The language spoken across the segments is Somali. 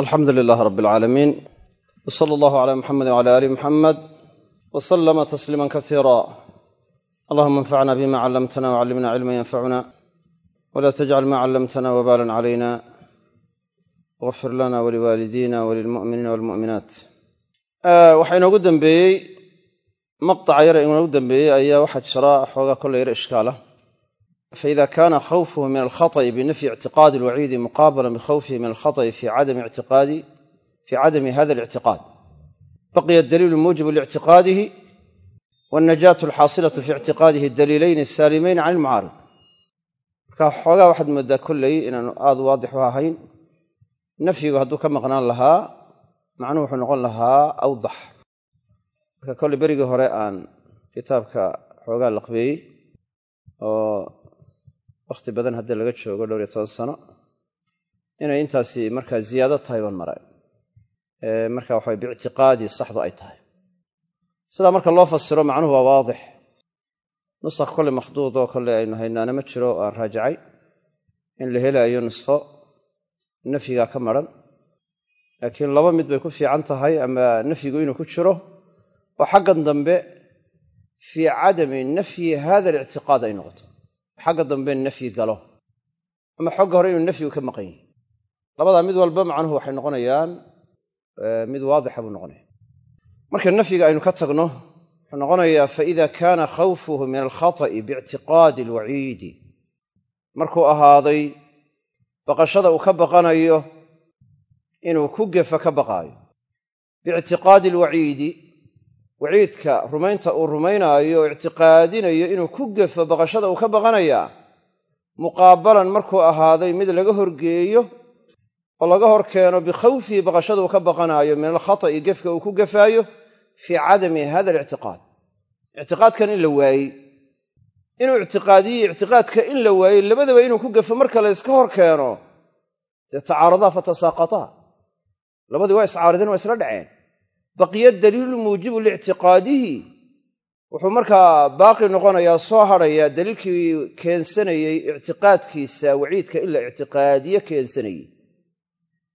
alxamdu lilaah rab alcaalamiin w sala allahu cala muxamedi wcala aali muxamed w salama tasliima kasiira allahuma anfacna bima callamtana wcallimna cilma yanfacuna wla tajcal ma callamtana wbalan calayna wafir lana waliwaalidiina walilmu'miniina walmu'minaat waxaa inoogu dembeeyey maqطaca yara inoogu dembeeyey ayaa waxaa jira xoogaa kolla yaro ishkaala faida kana khawfuhu min alkhaطأi binafyi ictiqaadi alwaciidi muqaabala bikhawfihi min alkhaطأi fi cadami hada اlictiqaad baqiya daliilu muujibu liictiqaadihi wاlnajaatu alxaasilatu fi ictiqaadihi daliilayni saalimayni can ilmucaarid marka xoogaa waxaad moodaa kolley inaanu aad waadix u ahayn nafyigu hadduu ka maqnaan lahaa macnuhu wuxuu noqon lahaa awdax marka kolley berigii hore aan kitaabka xoogaa laqbeeyey oo wakhti badan haddii laga joogo dhowr iyo toban sano inay intaasi markaa ziyaado tahay baan maray. Marka waxa biictiqaadi saxdu ay tahay. Sidaa marka loo fasiro macnuhu waa waadix. Nusakh kolle makhduud oo kolle aynu haynaana ma jiro aan raajacay. In la helaayo nuskho nafyigaa ka maran. Laakiin laba mid bay ku fiican tahay ama nafyigu inuu ku jiro oo xaggan dambe fii cadami nafyi hada alictiqaad ay noqoto xagga dambe nafyi galo. Ama xogga hore inuu nafyigu ka maqan yahi labadaa mid walba macnuhu waxay noqonayaan mid waadixa buu noqonaya. Marka nafyiga aynu ka tagno wuxuu noqonayaa faida kaana khawfuhu min alkhata'i biictiqaadi alwaciidi markuu ahaaday baqashada uu ka baqanayo inuu ku gefa ka baqaayo. Biictiqaadi alwaciidi waciidka rumaynta uu rumaynaayo oo ictiqaadinayo inuu ku gefo baqashada uu ka baqanayaa muqaabalan markuu ahaaday mid laga horgeeyo oo laga hor keeno bikhawfihi baqashada uu ka baqanaayo min alkhata'i gefka uu ku gefaayo fii cadami hada alictiqaad. Ictiqaadkan in la waayey. Inuu ictiqaadiye ictiqaadka in la waayey labadaba inuu ku gefo marka la yska hor keeno dee tacaaradaa fatasaaqataa labadii waa iscaarideen waa isla dhaceen baqiya daliilu muujibu liictiqaadihi. Wuxuu markaa baaqi noqonayaa soo hadhayaa daliilkii keensanayey ictiqaadkiisa waciidka in la ictiqaadiye keensanayey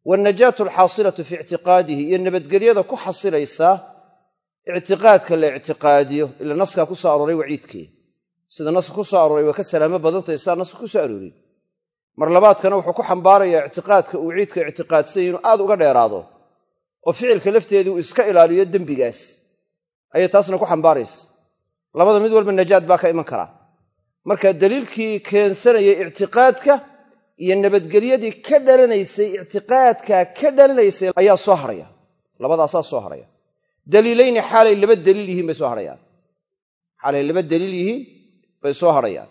waalnajaatu alxaasilatu fii ictiqaadihi iyo nabadgelyada ku xasilaysa ictiqaadka la ictiqaadiyo ila naskaa ku soo arooray waciidkee sida naska ku soo arooray waa ka salaamo badantahay saa naska ku soo arooriyey mar labaadkana wuxuu ku xambaarayaa ictiqaadka uu waciidka ictiqaadsanya inuu aad uga dheeraado oo ficilka lafteedii uu iska ilaaliyo dembigaas. Ayay taasna ku xambaaraysa. Labada mid walba najaad baa ka iman karaa marka daliilkii keensanayay ictiqaadka iyo nabadgelyadii ka dhalanaysay ictiqaadka ka dhalanaysay ayaa soo hadhaya labadaasaa soo hadhaya daliilayni xaalay laba daliil yihiin bay soo hadhayaan xaalay laba daliil yihiin bay soo hadhayaan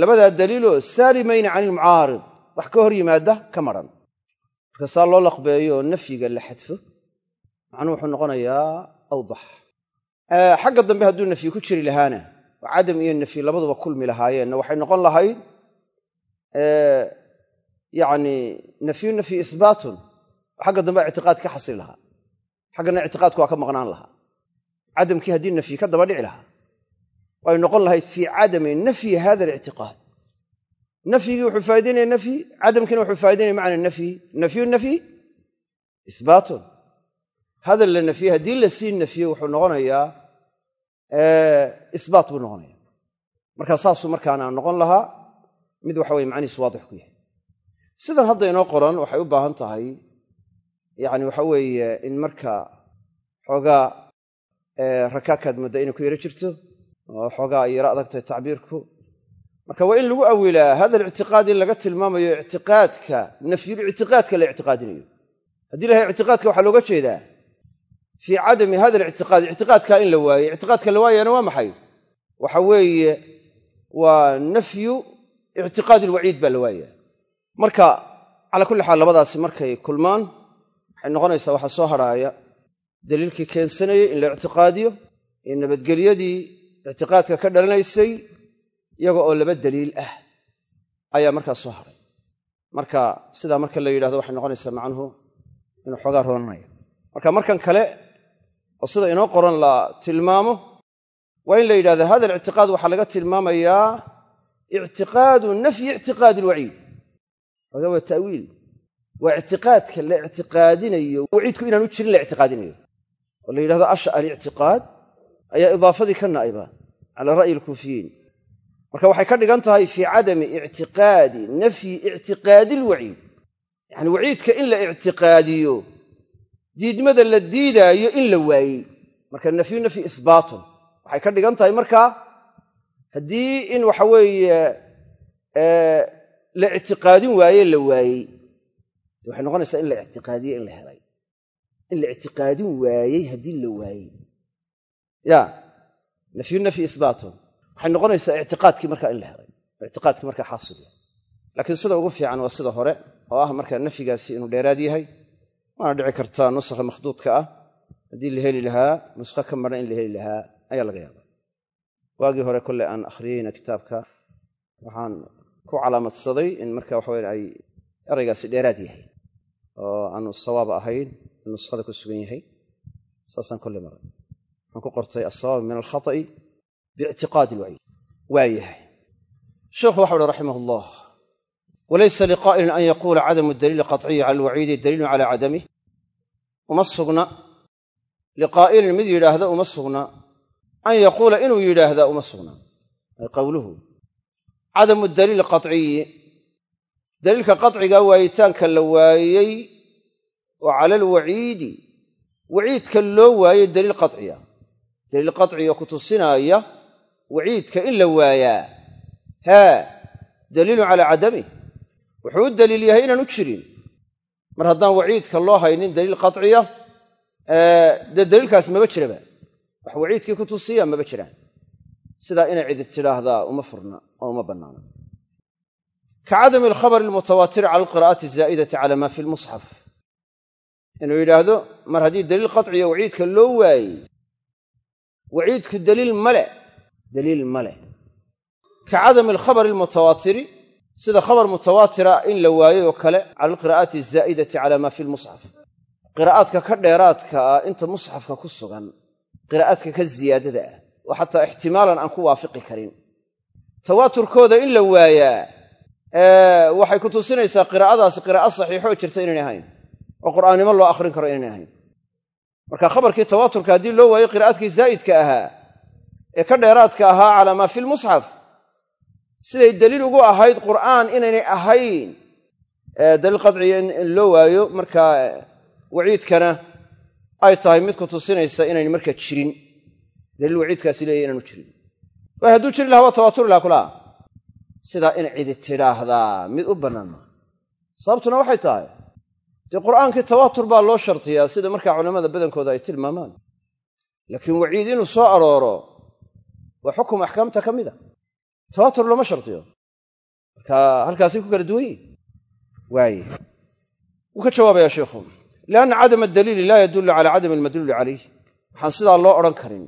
labadaa daliiloo saalimayni cani ilmucaarid wax ka hor yimaada ka maran marka saa loo laqbeeyo nafyiga la xadfo macnuu wuxuu noqonayaa awdax. Xagga dambe hadduu nafyi ku jiri lahaana oo cadam iyo nafyi labaduba kulmi lahaayeenna waxay noqon lahayd yacni nafyu nafyi ihbaatun xagga dambe ictiqaad ka xasili lahaa. Xaggana ictiqaadku waa ka maqnaan lahaa. Cadamkii haddii nafyi ka daba dhici lahaa way noqon lahayd fii cadami nafyi hada alictiqaad nafyigii wuxuu faa'idaynaya nafyi cadamkiina wuxuu faa'idaynaya macna nafyi nafyu nafyi ihbaatun hadal la nafye haddii la sii nafye wuxuu noqonayaa ihbaat buu noqonaya marka saasuu markaana noqon lahaa mid waxa weye macnihiis waadix ku yahay sidan hadda inoo qoran waxay u baahan tahay yani waxa weeye in marka xoogaa rakaakaad mooddaa inay ku yaro jirto oo xoogaa yaro adag tahay tacbiirku marka waa in lagu awilaa hada alictiqaad in laga tilmaamayo ictiqaadka nafyulictiqaadka la ictiqaadinayo. Haddii lahay ictiqaadka waxaa looga jeedaa fii cadami hada alictiqaad ictiqaadka in la waaye ictiqaadka la waayana waa maxay? Waxa weeye waa nafyu ictiqaad ilwaciid baa la waaya marka calaa kulli xaal labadaasi markay kulmaan waxay noqonaysaa waxaa soo hadhaaya daliilkii keensanayey in la ictiqaadiyo iyo nabadgelyadii ictiqaadka ka dhalanaysay iyaga oo laba daliil ah ayaa markaas soo hadhay marka sidaa marka la yidhahdo waxay noqonaysaa macnuhu inuu xoogaa roonanayo marka markan kale oo sida inoo qoran la tilmaamo waa in la yidhahda hada alictiqaad waxaa laga tilmaamayaa ictiqaadu nafyi ictiqaadi alwaciid xoogaa waa ta'wiil. Waa ictiqaadka la ictiqaadinayo waciidku inaanu jirin la ictiqaadinayo. Oo la yidhahdo asha alictiqaad ayaa idaafadii ka naa'iba cala ra'yi alkuufiyiin marka waxay ka dhigan tahay fii cadami ictiqaadi nafyi ictiqaadi alwaciid yacani waciidka in la ictiqaadiyo diidmada la diidaayo in la waayey marka nafyu nafyi ihbaatun waxay ka dhigan tahay markaa haddii in waxa weeye la ictiqaadin waaye la waayey waxay noqonaysaa in la ictiqaadiye in la helay. In la ictiqaadin waayey haddii la waayey ya nafyu nafyi ihbaatun waxay noqonaysaa ictiqaadkii markaa in la helay ictiqaadkii markaa xaasil yahay laakiin sida ugu fiican waa sida hore oo ah markaa nafyigaasi inuu dheeraad yahay waana dhici kartaa nusakha makhduudka ah. Haddii la heli lahaa nuskho ka maran in la heli lahaa ayaa laga yaaba waagii hore kolley aan akhriyeyna kitaabka waxaan ku calaamadsaday in marka waxaweyn ay eraygaasi dheeraad yahay oo aanu sawaab ahayn nuskhada ku sugan yahay. Saasaan kolley maray. Waxaan ku qortay alsawaab min alkhata'i biictiqaadi ilwaciid waa yahay sheikhu waxau uhi raximah allah walaysa liqaa'ilin an yaquula cadamu daliili qaciyi cala alwaciidi daliilun calaa cadamih uma sugna liqaa'ilin mid yidhaahda uma sugna an yaquula inuu yidhaahdaa uma sugna ay qowluhu cadamu daliili qaciyi daliilka qaciga waayitaanka la waayey oo cala alwaciidi waciidka loo waayey daliil qaciya daliil waciidka in la waayaa. Haa daliilun calaa cadamih wuxuu u daliil yahay inaanu jirin. Mar haddaan waciidka loo haynin daliil qaطciya dee daliilkaas maba jiraba. Wax waciidkii ku tusiya maba jiraan. Sidaa inay cidi tidhaahdaa uma furna oo uma bannaana ka cadami alkhabari almutawaatiri cala alqira'ati zaa'idati cala maa fi lmusxaf inuu yidhaahdo mar haddii daliil qaطciya waciidka loo waayey waciidku daliil male daliil ma leh ka cadami alkhabari almutawaatiri sida khabar mutawaatira in la waayo oo kale cala alqira'aati azaa'idati cala maa fi lmusxaf qiraa'aadka ka dheeraadka ah inta musxafka ku sugan qiraa'aadka ka ziyaadada ah oo xataa ixtimaalan aan ku waafiqi karin tawaaturkooda in la waayaa waxay ku tusinaysaa qiraa'adaasi qiraa'o saxiixoo jirta inaynay ahayn oo qur'aannimo loo akhrin karo inaynay ahayn marka khabarkii tawaaturka haddii loo waayo qiraa'adkii zaa'idka ahaa ee ka dheeraadka ahaa calaa maa fi lmusxaf siday daliil ugu ahayd qur'aan inaynay ahayn daliil qadciya in loo waayo markaa waciidkana ay tahay mid ku tusinaysa inayn markaa jirin. Daliil waciidkaasi leeyahy inaanu jirin. Waay hadduu jiri lahaa waa tawaaturi laha kulaha sidaa in cidi tidhaahdaa mid u bannaan maa sababtuna waxay tahay dee qur'aankii tawaatur baa loo shartiyaa sida markaa culammada badankooda ay tilmaamaan. Laakiin waciid inuu soo arooro waa xukum axkaamta ka mid a tawaatur looma shartiyo. Marka halkaasay ku kala duwan yihiin waaye. Wuu ka jawaabayaa sheikhu. Lianna cadama adaliili laa yadullu cala cadami almadluuli calayh waxaan sidaa loo odhan karin.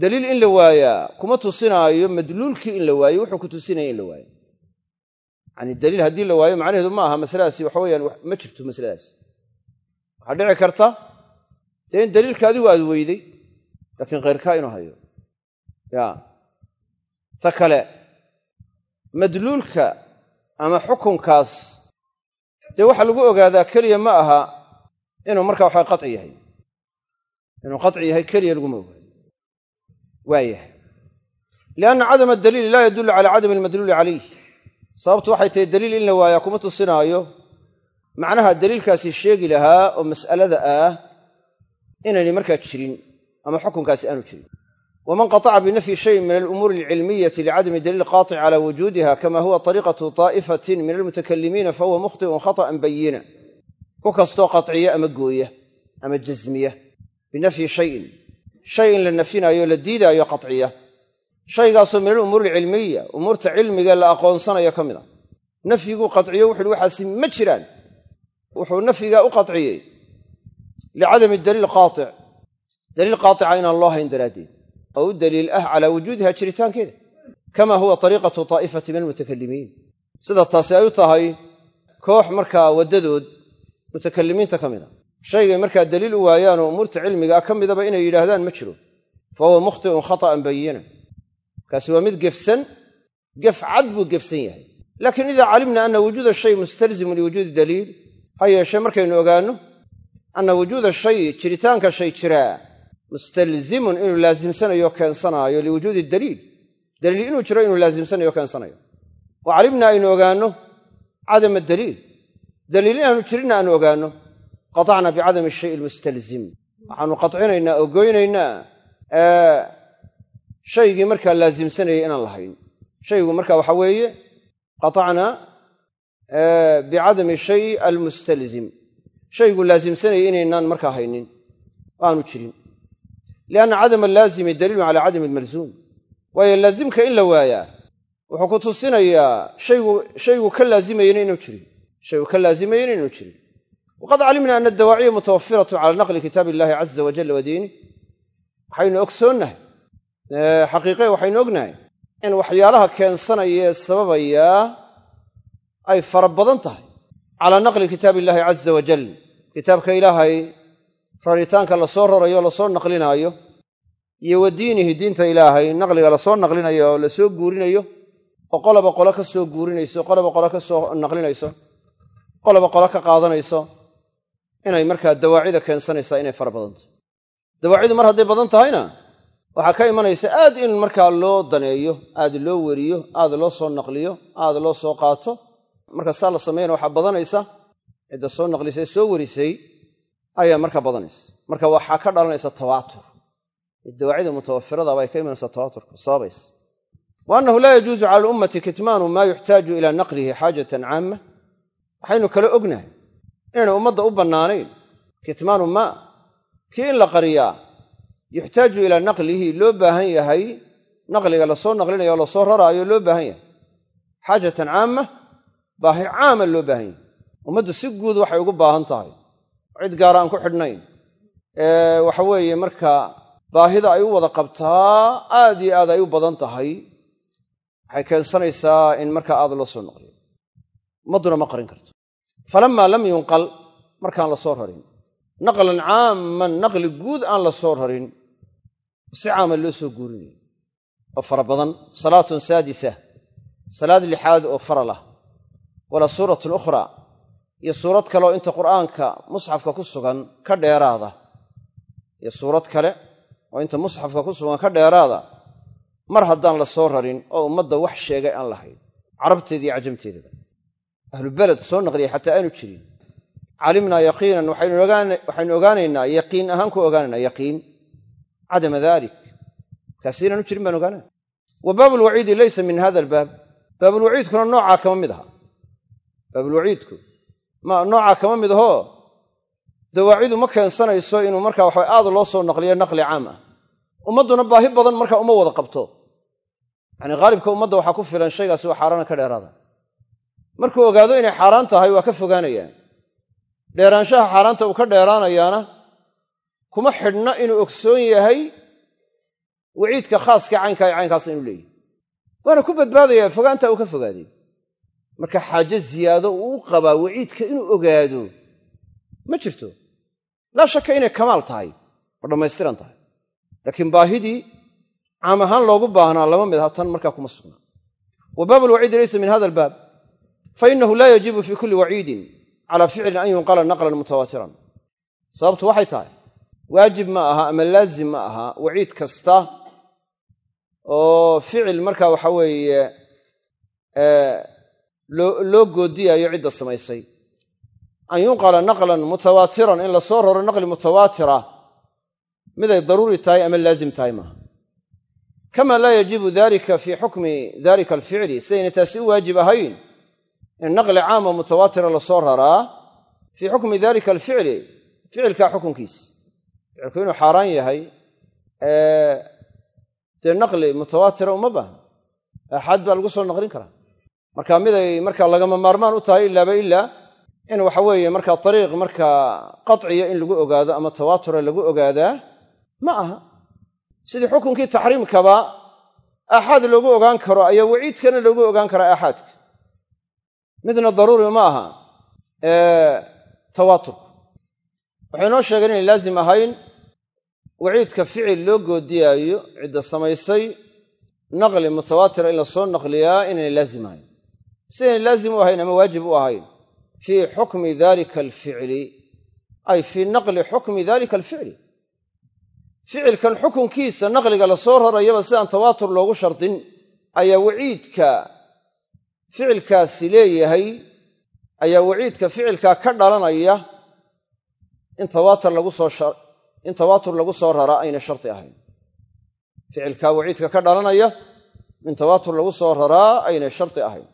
Daliil in la waayaa kuma tusinaayo madluulkii in la waayo wuxuu ku tusinaya in la waayo. Yacani daliil haddii la waayo macnaheedu ma aha masaladaasi waxa weyaan ma jirto masaladaas waxaa dhici karta dee in daliilka adigu aad weyday laakiin khayrkaa inuu hayo ya. Ta kale madluulka ama xukunkaas dee waxaa lagu ogaadaa keliya ma aha inuu markaa waxa qaci yahay. Inuu qaci yahay keliya laguma ogaado. Waayahay lianna cadama adaliili laa yadullu cala cadami almadluuli calayh sababtu waxay tahay daliil in la waayaa kuma tusinaayo macnaha daliilkaasi sheegi lahaa oo mas'alada ah inaynay markaa jirin ama xukunkaasi aanu jirin waman qataca binafyi shayin min alumuuri alcilmiyati licadami daliil qaatic cala wujuudiha kama huwa ariiqatu taa'ifatin min almutakalimiina fahuwa mukhti'un khata'an bayina ku kastoo qaciya ama gooya ama jasmiya binafyi shayin shay in la nafyinaayo la diidaayo qaciya shaygaasoo min alumuuri alcilmiya umuurta cilmiga la aqoonsanayo ka mid a nafyiguu qaciyo wuxuuhi waxaasi ma jiraan wuxuu nafyigaa u qaciyey licadami daliil qaatic daliil qaatica inaan loo hayn daraaddeed oo u daliil ah calaa wujuudiha jiritaankeeda kama huwa ariiqatu taa'ifati min almutakalimiin sida taasi ay u tahay koox markaa waddadood mutakalimiinta ka mid a shaygay markaa daliil u waayaanoo umuurta cilmigaa ka midaba inay yidhaahdaan ma jiro fa huwa mukhti'un khata'an bayina kaasi waa mid gefsan gef cad buu gefsan yahay laakiin idaa calimna ana wujuuda shay mustalzimun liwujuudi daliil ha yeeshee markaynu ogaanno anna wujuuda shay jiritaanka shay jiraa mustalzimun inuu laasimsanayo keensanaayo liwujuudi daliil. Daliil inuu jiro inuu laasimsanayo keensanayo wa calimna aynu ogaanno cadama daliil. Daliil inaanu jirinna aanu ogaanno. Qatacna bicadami shay almustalzim waxaanu qatcinaynaa oo goynaynaa shaygii markaa laasimsanayay inaan lahayn. Shaygu marka waxa weeye qatacna bicadami shay almustalzim. Shaygu laasimsanayay inaynaan markaa haynin. Aanu jirin lianna cadama alaazimi daliilun cala cadami almalzuum waayo laazimka in la waayaa wuxuu ku tusinayaa shaygu ka laazimayena inuu jirin shaygu ka laazimayena inuu jirin waqad calimna ana adawaaciya mutawafiratu cala naqli kitaab illahi caza wajalla wa diinih waxaynu ogsoonnahay xaqiiqe waxaynu ognahay in waxyaalaha keensanaya ee sababayaa ay fara badan tahay calaa naqli kitaab illaahi caza wajal kitaabka ilaahay raritaanka la soo rarayo la soo naqlinaayo iyo wa diinihi diinta ilaahay naqliga la soo naqlinayo oo la soo guurinayo oo qoloba qolo ka soo guurinayso qoloba qolo ka soo naqlinayso qoloba qolo ka qaadanayso inay markaa dawaacida keensanaysaa inay fara badan dawaacidu mar hadday badan tahayna waxaa ka imanaysa aad in markaa loo daneeyo aad loo weriyo aad loo soo naqliyo aad loo soo qaato. Marka saa la sameeyana waxaa badanaysa cidda soo naqlisay soo werisay ayaa markaa badanaysa. Marka waxaa ka dhalanaysa tawaatur. Dawaacida mutawafirada bay ka imanaysaa tawaaturka sababaysa wa annahu laa yajuusu cala alummati kitmaanu maa yuxtaaju ilaa naqlihi xaajatan caama waxaynu kale ognahay inaynay ummadda u bannaanayn. Kitmaanu maa kii in la qariyaa yuxtaaju ilaa naqlihi loo baahan yahay naqliga la soo naqlinayo o la soo raraayo loo baahan yahay. Xaajatan caama baahi caama loo baahan yahay. Ummaddu si guud waxay ugu baahan tahay cid gaara aan ku xidhnayn. Waxa weeye marka baahida ay u wada qabtaa aad iyo aad ay u badan tahay. Waxay keensanaysaa in markaa aad loo soo naqliyo ummadduna ma qarin karto. Falamaa lam yunqal markaan la soo rarin. Naqlan caaman naqli guud aan la soo rarin. Si caama loo soo guurinayo oo fara badan. Salaatun saadisa. Salaad lixaad oo faral ah wala suuratun ukhraa iyo suurad kale oo inta qur'aanka musxafka ku sugan ka dheeraada. Iyo suurad kale oo inta musxafka ku sugan ka dheeraada. Mar haddaan la soo rarin oo ummadda wax sheegay aan lahayn. Carabteeda iyo cajamteedaba. Ahlubeled soo naqliyay xataa aanu jirin. Calimnaa yaqiinan waxaynu ogaanaynaa yaqiin ahaan ku ogaanaynaa yaqiin. Cadama dalik kaasi inaanu jirin baan ogaanana wa baabulwaciidi laysa min hada albaab. Baabulwaciidkuna noocaa kama mid aha. Baabulwaciidku ma noocaa kama mid ahoo dawaacidu ma keensanayso inuu marka waxa aad loo soo naqliyo naqli caam ah. Ummadduna baahi badan marka uma wada qabto. Yacanii haalibka ummadda waxaa ku filan shaygaasi waa xaaraana ka dheeraada. Markuu ogaado inay xaaraan tahay waa ka fogaanayaan. Dheeraanshaha xaaraanta uu ka dheeraanayaana kuma xidhna inuu ogsoon yahay waciidka khaaska caynkaa iyo caynkaasa inuu leeyahy waana ku badbaadayaa fogaanta uu ka fogaaday marka xaajo ziyaado uu qabaa waciidka inuu ogaado ma jirto. Laa shaka inay kamaal tahay oo dhammaystiran tahay. Laakiin baahidii caam ahaan loogu baahnaa lama mid aha tan markaa kuma sugnaa wa baab alwaciidi laysa min hada albaab. Fa inahu laa yajibu fii kulli waciidin calaa ficlin an yunqala naqlan mutawaatiran sababtu waxay tahay waajib ma aha ama laazim ma aha waciid kasta oo ficil marka waxa weeye loo goodiyayo cidda samaysay. An yunqala naqlan mutawaatiran in la soo raro naqli mutawaatira miday daruuri tahay ama laazim tahay maaha kama laa yajibu dalika fii xukmi dalika alficli sidayna taasi u waajib ahayn in naqli caama mutawaatira la soo raraa fii xukmi dalika alficli ficilkaa xukunkiisa ficilku inuu xaaraan yahay dee naqli mutawaatira uma baahna. Aaxaad baa lagu soo naqlin karaa marka miday marka lagama maarmaan u tahay ilaaba ilaa in waxa weeye marka ariiq markaa qaciya in lagu ogaado ama tawaatura lagu ogaadaa ma aha. Sidii xukunkii taxriimkaba aaxaad loogu ogaan karo ayaa waciidkana loogu ogaan karaa aaxaadka midna daruuri ma aha tawaaturku waxay noo sheegeen inay laazim ahayn waciidka ficil loo goodiyaayo cidda samaysay naqli mutawaatira in la soo naqliyaa inaynay laazim ahayn sidaynay laazim u ahayn ama waajib u ahayn fii xukmi dalika alficli ay fii naqli xukmi dalika alficli. Ficilkan xukunkiisa naqliga la soo rarayaba sidaan tawaatur loogu shardin ayaa waciidka ficilkaasi leeyahay ayaa waciidka ficilkaa ka dhalanaya in tawaatur lagu soo in tawaatur lagu soo raraa ayna shardi ahayn. Ficilkaa waciidka ka dhalanaya in tawaatur lagu soo raraa ayna shardi ahayn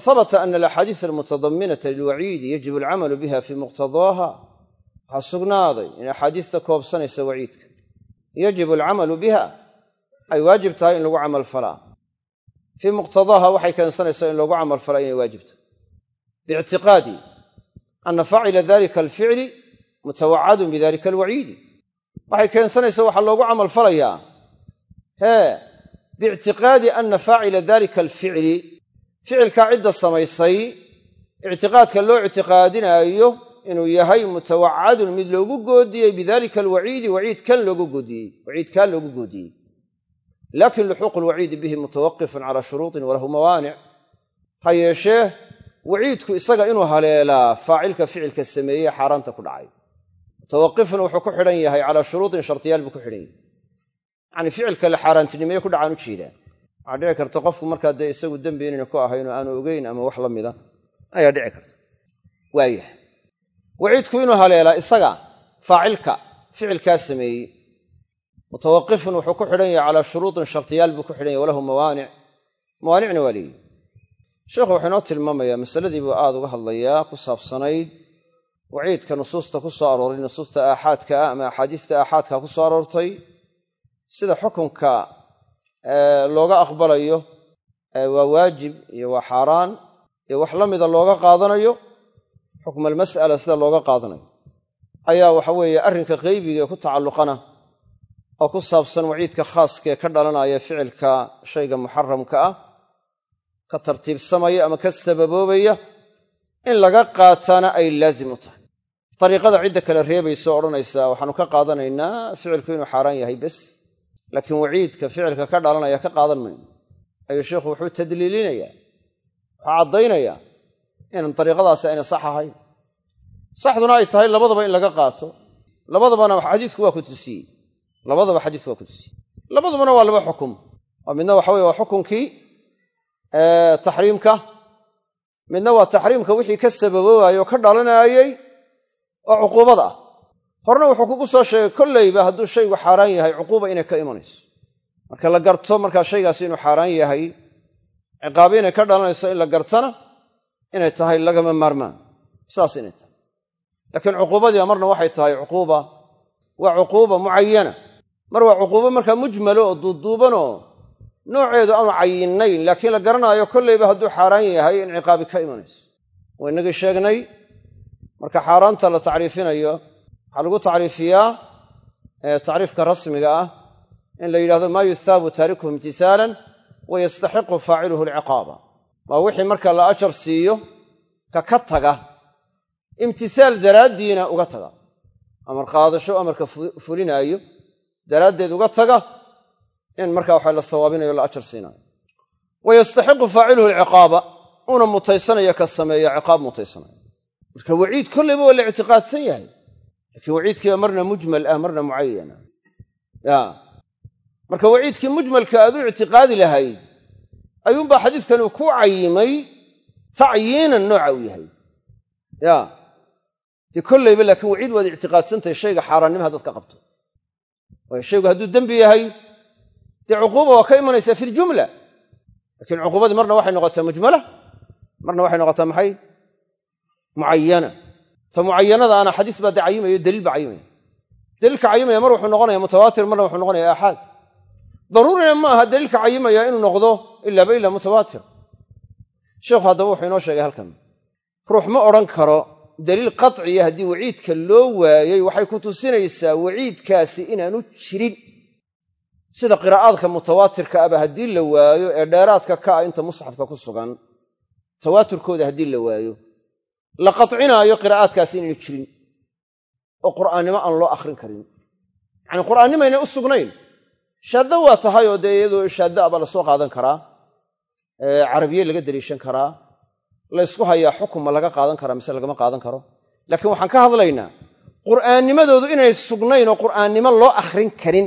fahabata ana alaxaadiis almutadaminata lilwaciidi yajibu alcamalu biha fii muqtadaaha waxaa sugnaaday in axaadiista koobsanaysa waciidka yajibu alcamalu biha ay waajib tahay in lagu camal falaa fii muqtadaaha waxay keensanaysaa in loogu camal falaa inay waajib tahay biictiqaadi ana faacila dalika alficli mutawacadun bidalika alwaciidi waxay keensanaysaa waxaa loogu camal falayaa hee biictiqaadi ana faacila dalika alficli ficilkaa cidda samaysay ictiqaadka loo ictiqaadinaayo inuu yahay mutawacadun mid loogu goodiyey bidalika alwaciidi waciidkan loogu goodiyey waciidkaan loogu goodiyey. Laakin luxuuqu lwaciidi bihi mutawaqifun calaa shuruutin walahu mawaanic. Ha yeeshee waciidku isaga inuu haleelaa faacilka ficilka sameeyey xaaraanta ku dhacay. Mutawaqifun wuxuu ku xidhan yahay calaa shuruutin shardiyaal buu ku xidhan yahay. Yacni ficilka la xaaraantinimeeye ku dhacaan u jeedaa waxaa dhici karta qofku markaa dee isagu dembi inayna ku ahayn oo aanu ogeyn ama wax la mida ayaa dhici karta. Waayah waciidku inuu haleelaa isaga faacilka ficilkaa sameeyey. Mutawaqifun wuxuu ku xidhan yahay calaa shuruutin shardiyaal buu ku xidhan yahy walahu mawaanic. Mawaanicna waa leeyihi sheikhu wuxuu inoo tilmaamayaa masaladii buu aada uga hadlayaa ku saabsanayd waciidka nusuusta ku soo arooray nusuusta aaxaadka ah ama axaadiista aaxaadka ku soo aroortay sida xukunka looga aqbalayo waa waajib iyo waa xaaraan iyo wax la mida looga qaadanayo xukma almas'ala sida looga qaadanayo. Ayaa waxa weeye arrinka qeybiga ku tacalluqana oo ku saabsan waciidka khaaskaee ka dhalanaya ficilka shayga muxaramka ah ka tartiibsamaya ama ka sababoobaya in laga qaataana ay laazim u tahay. Dariiqada cidda kale reebaysa oo odhanaysa waxaanu ka qaadanaynaa ficilku inuu xaaraan yahay bes laakiin waciidka ficilka ka dhalanaya ka qaadan mayno. Ayuu sheikhu wuxuu tadliilinayaa wuxuu caddaynayaa inan dariiqadaasi ayna sax ahayn. Saxduna ay tahay labadaba in laga qaato. Labadabana xadiisku waa ku tusiyey. Labadaba xadiisku waa ku tusiyey. Labadubana waa laba xukum. Oo midna waxa weye waa xukunkii taxriimka. Midna waa taxriimka wixii ka sababoobaayey oo ka dhalanaayey oo cuquubad ah horena wuxuu kugu soo sheegay kollayba hadduu shaygu xaaraan yahay cuquuba inay ka imanayso. Marka la garto markaa shaygaasi inuu xaaraan yahay ciqaabe inay ka dhalanayso in la gartana inay tahay lagama maarmaan. Saas inay tahay. Laakiin cuquubadiiba marna waxay tahay cuquuba. Waa cuquuba mucayana mar waa cuquubo markaa mujmalo oo duuduubanoo nooceedu aanu cayinnayn laakiin la garanaayo kollayba hadduu xaaraan yahay in ciqaabi ka imanayso. Waa inagii sheegnay marka xaaraanta la tacriifinayo waxaa lagu tacriifiyaa tacriifka rasmiga ah in la yidhahdo maa yuthaabu taarikuhu imtisaalan wa yastaxiqu faaciluhu alciqaaba. Waa wixii marka la ajar siiyo ka ka taga imtisaal daraaddiina uga taga. Amar qaadasho amarka fulinaayo daraaddeed uga taga in marka waxa la sawaabinayo la ajar siinaayo wa yastaxiqu faaciluhu alciqaaba una mutaysanaya ka sameeya ciqaab mutaysanaya. Marka waciid kollayba waa la ictiqaadsan yahay laakiin waciidkiiba marna mujmal ah marna mucayana ya. Marka waciidkii mujmalka aad u ictiqaadi lahayd ayuunbaa xadiiskani ku cayimay tacyiinan nooca uu yahay. Ya. Dee kollayba laakiin waciid waad ictiqaadsantahay shayga xaaraannima haddaad ka qabto. Waayo shaygu hadduu dembi yahay dee cuquuba waa ka imanaysaa fi ljumla lakiin cuquubadii marna waxay noqotaa mujmala marna waxay noqotaa maxay? Mucayana ta mucayanada ana xadiis baa dee cayimayo daliil baa cayimaya daliilka cayimaya mar wuxuu noqonaya mutawaatir marna wuxuu noqonaya aaxaad daruurina ma aha daliilka cayimaya inuu noqdo ilaaba ilaa mutawaatir. Sheikhu haddaba wuxuu inoo sheegay halkan. Ruux ma odhan karo daliil qaciya haddii waciidka loo waayey waxay ku tusinaysaa waciidkaasi inaanu jirin. Sida qiraa'aadka mutawaatirka aba haddii la waayo ee dheeraadka ka ah inta musxafka ku sugan tawaaturkooda haddii la waayo la qacinaayo qiraa'aadkaasi inaynu jirin oo qur'aannimo aan loo akhrin karin. Yacanii qur'aannimayna u sugnayn. Shaadda waa tahay oo dee iyadoo shaadda abaa la soo qaadan karaa carabiye laga daliishan karaa laysku hayaa xukun ma laga qaadan karaa mise lagama qaadan karo. Laakiin waxaan ka hadlaynaa qur'aannimadoodu inay sugnayn oo qur'aannimo loo akhrin karin.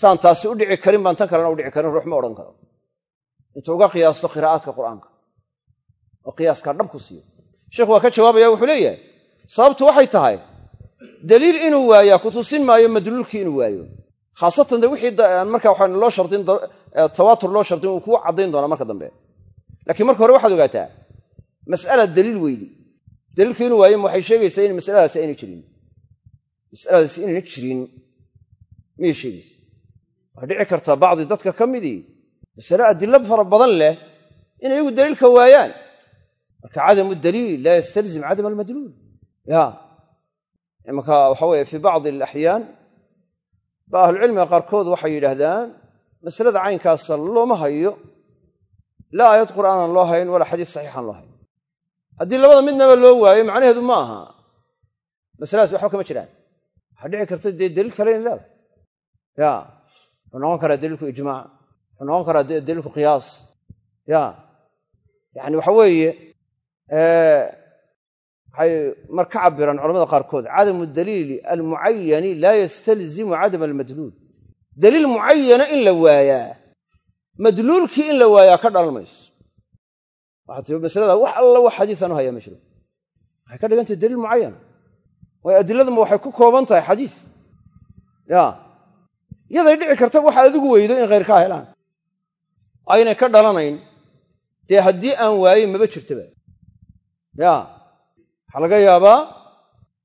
Saan taasi u dhici karin baan tan kalena u dhici karin ruux ma odhan karo. Intuu uga qiyaasto qiraa'aadka qur'aanka oo qiyaaskaa dhab ku siiyo sheikhu waa ka jawaabaya wuxuu leeyahay sababtu waxay tahay daliil inuu waayaa ku tusin maayo madluulkii inuu waayo. Khaasatan de wixii marka waxaan loo shardin tawaatur loo shardin uu kuu caddayn doonaa marka dambe. Laakiin marka hore waxaad ogaataa mas'ala daliil weydi. Daliilku inuu waayo waxay sheegaysaa in masaladaasi ayna jirin. Masaladaasi inayna jirin miyay sheegaysa waxay dhici kartaa bacdi dadka ka midii masale adilo fara badan leh in iyagu daliilka waayaan marka cadamu daliil laa yastalzim cadam almadluul ya imanka waxa weye fii bacdi alaxyaan ba ahlucilmiga qaarkood waxay yidhaahdaan masalada caynkaasa looma hayo laa aayad qur'aanan loo hayn walaa xadiis saxiixaan loo hayn haddii labada midnaba loo waayo macnaheedu ma aha masaladaas waxba kama jiraan waxaa dhici karta dee daliil kale in leedahay ya wuxuu noqon karaa daliilku ijmaac wuxuu noqon karaa daliilku qiyaas waxay mar ka cabiraan culamada qaarkood cadamu daliili almucayani laa yastalzimu cadam almadluul. Daliil mucayana in la waayaa madluulkii in la waayaa ka dhalan mayso masalada wax alla wax xadiisaan u hayaa ma jiro. Waxay ka dhigantahay daliil mucayana waayo adiladuma waxay ku kooban tahay xadiis. Ya. Yaday dhici karta waxaad adigu weydo in khayrkaa helaan. Aynay ka dhalanayn. Dee haddii aan waayin maba jirtaba ya waxaa laga yaabaa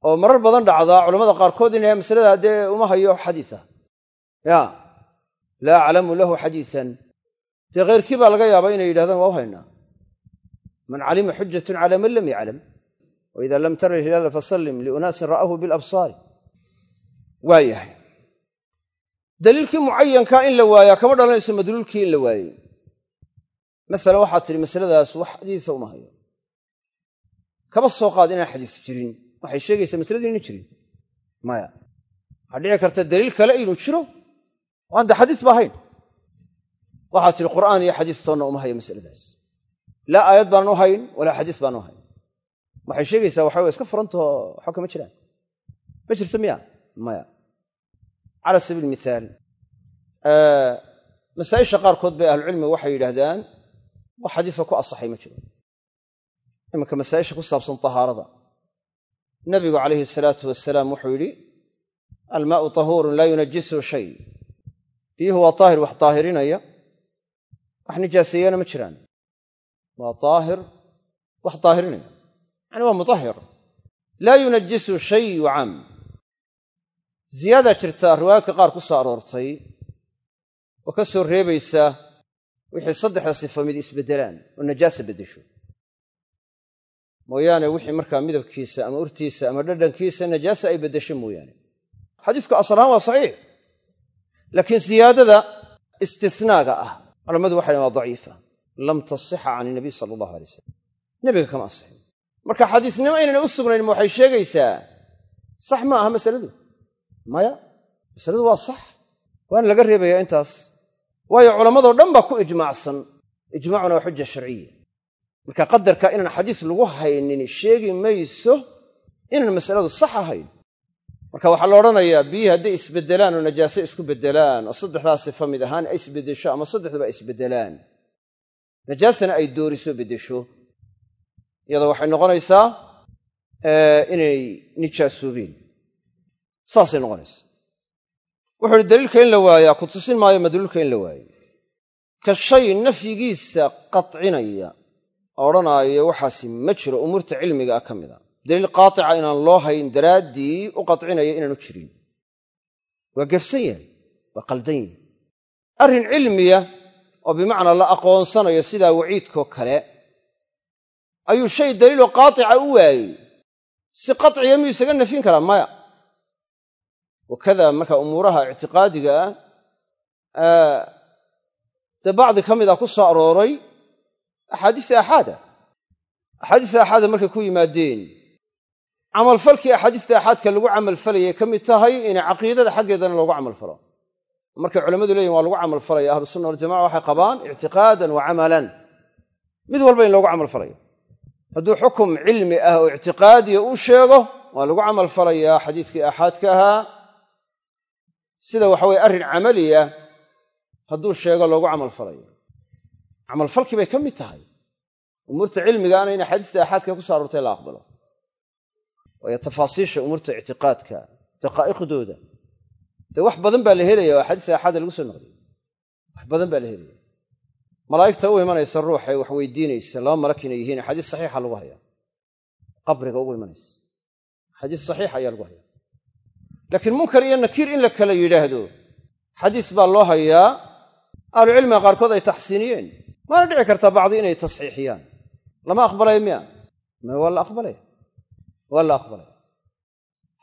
oo marar badan dhacdaa culamada qaarkood inay masalada dee uma hayo xadiisa. Ya laa aclamu lahu xadiisan. Dee khayrkii baa laga yaabaa inay yidhahdaan waa u haynaa man calima xujatun cala man lam yaclam wa ida lam tara ilhilaala fasallim liunaasin ra'ahu bilabsaari waa yahay. Daliilkii mucayankaa in la waayaa kama dhalanayso madluulkii in la waayey. Masalan waxaad tidhi masaladaas wax xadiisa uma hayo kaba soo qaad inaan xadiis jirin. Waxay sheegaysaa masaladii inayna jirin. Maya waxaa dhici karta daliil kale inuu jiro? Oo aan de xadiis ba ahayn. Waxaad tidhi qur'aan iyo xadiis toonna uma hayo masaladaas. Laa aayad baanan u hayn walaa xadiis baanan u hayn. Waxay sheegaysaa waxa way iska furantao waxba kama jiraan. Ma jirto miya? Maya. Cala sabiil mithaal masaa'isha qaarkood bay ahlucilmiga waxay yidhaahdaan wax xadiisa ku asaxay ma jiro imanka masaa'isha ku saabsan tahaarada. Nabigu calayhi salaatu wasalaam wuxuu yidhi almaau tahuurun laa yunajisuhu shay. Biyuhu waa daahir wax daahirinaya wax nijaaseeyana ma jiraan. Waa daahir wax daahirinaya yani waa mutahhir. Laa yunajisu shayu caam ziyaadaa jirta riwaayaadka qaar ku soo aroortay oo ka soo reebaysa wixii saddexda sifa mid isbeddelaan oo najaasa beddesho mooyaane wixii markaa midabkiisa ama urtiisa ama dhadhankiisa najaasa ay beddesho mooyaane. Xadiisku asalahaan waa saxiix. Laakiin siyaadada istisnaaga ah culammadu waxay waa daciifa. Lam tasixa can inabiy sala allahu alay wasalam nebiga kama asixin marka xadiisnimo aynana u sugnayn ma waxay sheegaysaa sax ma aha masaladu? Maya masaladu waa sax. Waana laga reebayaa intaas. Waayo culammadoo dhan baa ku ijmaacsan. Ijmaacuna waa xuja sharciya marka qadarka inaan xadiis lagu haynin sheegi mayso inaan masaladu sax ahayn. Marka waxaa la odhanayaa biyihii hadday isbeddelaan oo najaaso isku beddelaan oo saddexdaa sifa mid ahaan ay isbeddesho ama saddexduba ay isbeddelaan najaasana ay dooriso beddesho. Iyada waxay noqonaysaa inay nijaasoobeen. Saasay noqonaysaa. Wuxuu uhi daliilka in la waayaa ku tusin maayo madluulka in la waayo? Ka shay nafyigiisa qatcinaya odhanaayo waxaasi ma jiro umuurta cilmiga ah ka mid a. Daliil qaatica inaan loo hayn daraaddii u qatcinaya inaanu jirin. Waa gefsan yahay waa qaldan yahay. Arrin cilmiya oo bimacnaa la aqoonsanayo sidaa waciidkoo kale ayuu shay daliiloo qaatica u waayey. Si qaciya miyuu isaga nafyin karaa maya? Wakada marka umuuraha ictiqaadiga ah dee bacdi ka a ku soo arooray axaadiista aaxaada axaadiista aaxaada markay ku yimaadeen camalfalkii axaadiista aaxaadka lagu camalfalayay ka mid tahay inay caqiidada xaggeedana loogu camalfalo markay culammadu leeyihiin waa lagu camalfalaya ahlu sunna waljamaca waxay qabaan ictiqaadan wa camalan mid walba in loogu camalfalayo hadduu xukum cilmi ah oo ictiqaadiya uu sheego waa lagu camal falayaa xadiiskii aaxaadka ahaa sida waxa weye arrin camaliya hadduu sheego loogu camal falayo camalfalkii bay ka mid tahay. Umuurta cilmigaana in axaadiista aaxaadka ku so la aqbalo. Waayo tafaasiisha umuurta ictiqaadka daqaa'iqdooda dee wax badan baa la helaya oo axaadiista aaxaada lagu soo naqliyo wax badan baa la helaya malaa'igta u imanaysa ruuxay wax weydiinaysa laba malak inay yihiin xadiis saxiixa lagu hayaa qabriga ugu imanaysa. Xadiis saxiixa ayaa lagu hayaa laakiin munkar iyo nakiir in la kala yidhaahdo xadiis baa loo hayaa. Ahlucilmiga qaarkood ay taxsiiniyeen maana dhici kartaa bacdi inay tasxiixiyaan. Lama aqbalaya miya? Ma waa la aqbalaya waa la aqbalaya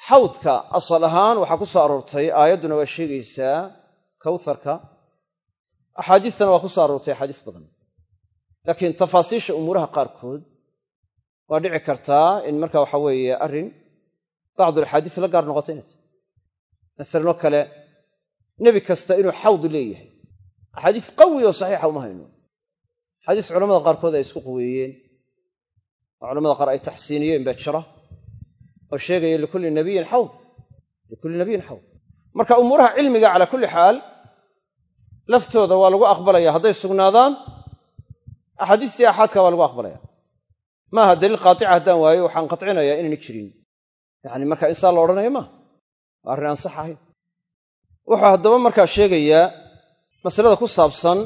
xawdka asal ahaan waxaa ku soo aroortay aayadduna waa sheegaysaa kawtharka. Axaadiistana waa ku soo aroortay axaadiis badan. Laakiin tafaasiisha umuuraha qaarkood waa dhici kartaa in marka waxa weeye arrin bacdulaxaadiis la gaar noqoto inay tahy masalanoo kale nebi kasta inuu xawd leeyahay. Axaadiis qawi oo saxiixa uma hayno axaadiis culamada qaarkood ay isku quweeyeen. Oo culamada qaar ay taxsiiniyeen baa jira oo sheegaya likulli nabiyin xawd likulli nabiyin xawd. Marka umuuraha cilmiga calaa kulli xaal laftooda waa lagu aqbalaya. Hadday sugnaadaan axaadiistii aaxaadka waa lagu aqbalaya. Maaha daliil qaatica haddaan waayo waxaan qatcinayaa inayna jirin. Yacni marka insaan la odhanaya maaha waa arrin aan sax ahayn. Wuxuu haddaba markaa sheegayaa masalada ku saabsan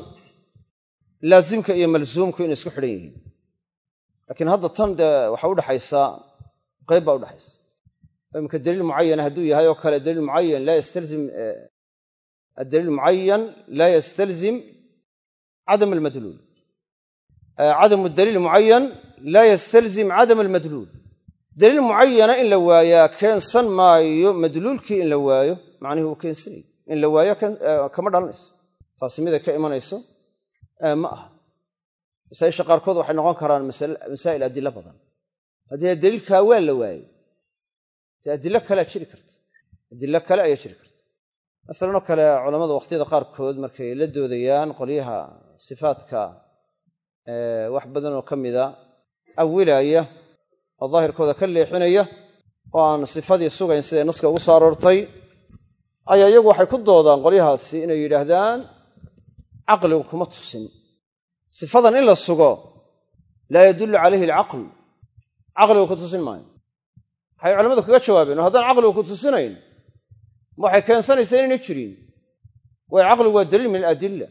laasimka iyo malsuumku inay isku xidhan yihiin. Laakiin hadda tan dee waxa udhaxaysaa qayb baa udhaxaysa imika daliil mucayana hadduu yahay oo kale daliil mucayan laa yastalzim addaliil mucayan laa yastalzim cadam almadluul. Cadamu daliil mucayan laa yastalzim cadam almadluul. Daliil mucayana in la waayaa keensan maayo madluulkii in la waayo macnihii uu keensanayo in la waayo kama dhalanayso. Taasi miday ka imanayso ma aha. Masaaisha qaarkood waxay noqon karaan masaa'il adilo badan. Haddii daliilkaa waa la waayo dee adilo kalea jiri karta. Adilo kale ayaa jiri karta. Masalanoo kale culammada wakhtiyada qaarkood markay la doodayaan qolyaha sifaadka wax badanoo ka mida awilaaya oo daahirkooda ka leexinaya oo aan sifadii sugayn siday naska ugu soo aroortay ayaa iyagu waxay ku doodaan qolyahaasi inay yidhaahdaan caqligu kuma tusin. Sifadan in la sugo laa yadullu calayhi alcaql. Caqligu ku tusin maayo. Waxay culamadu kaga jawaabeen oo haddaan caqligu ku tusinayn waxay keensanaysaa inayna jirin. Waayo caqligu waa daliil min aladilla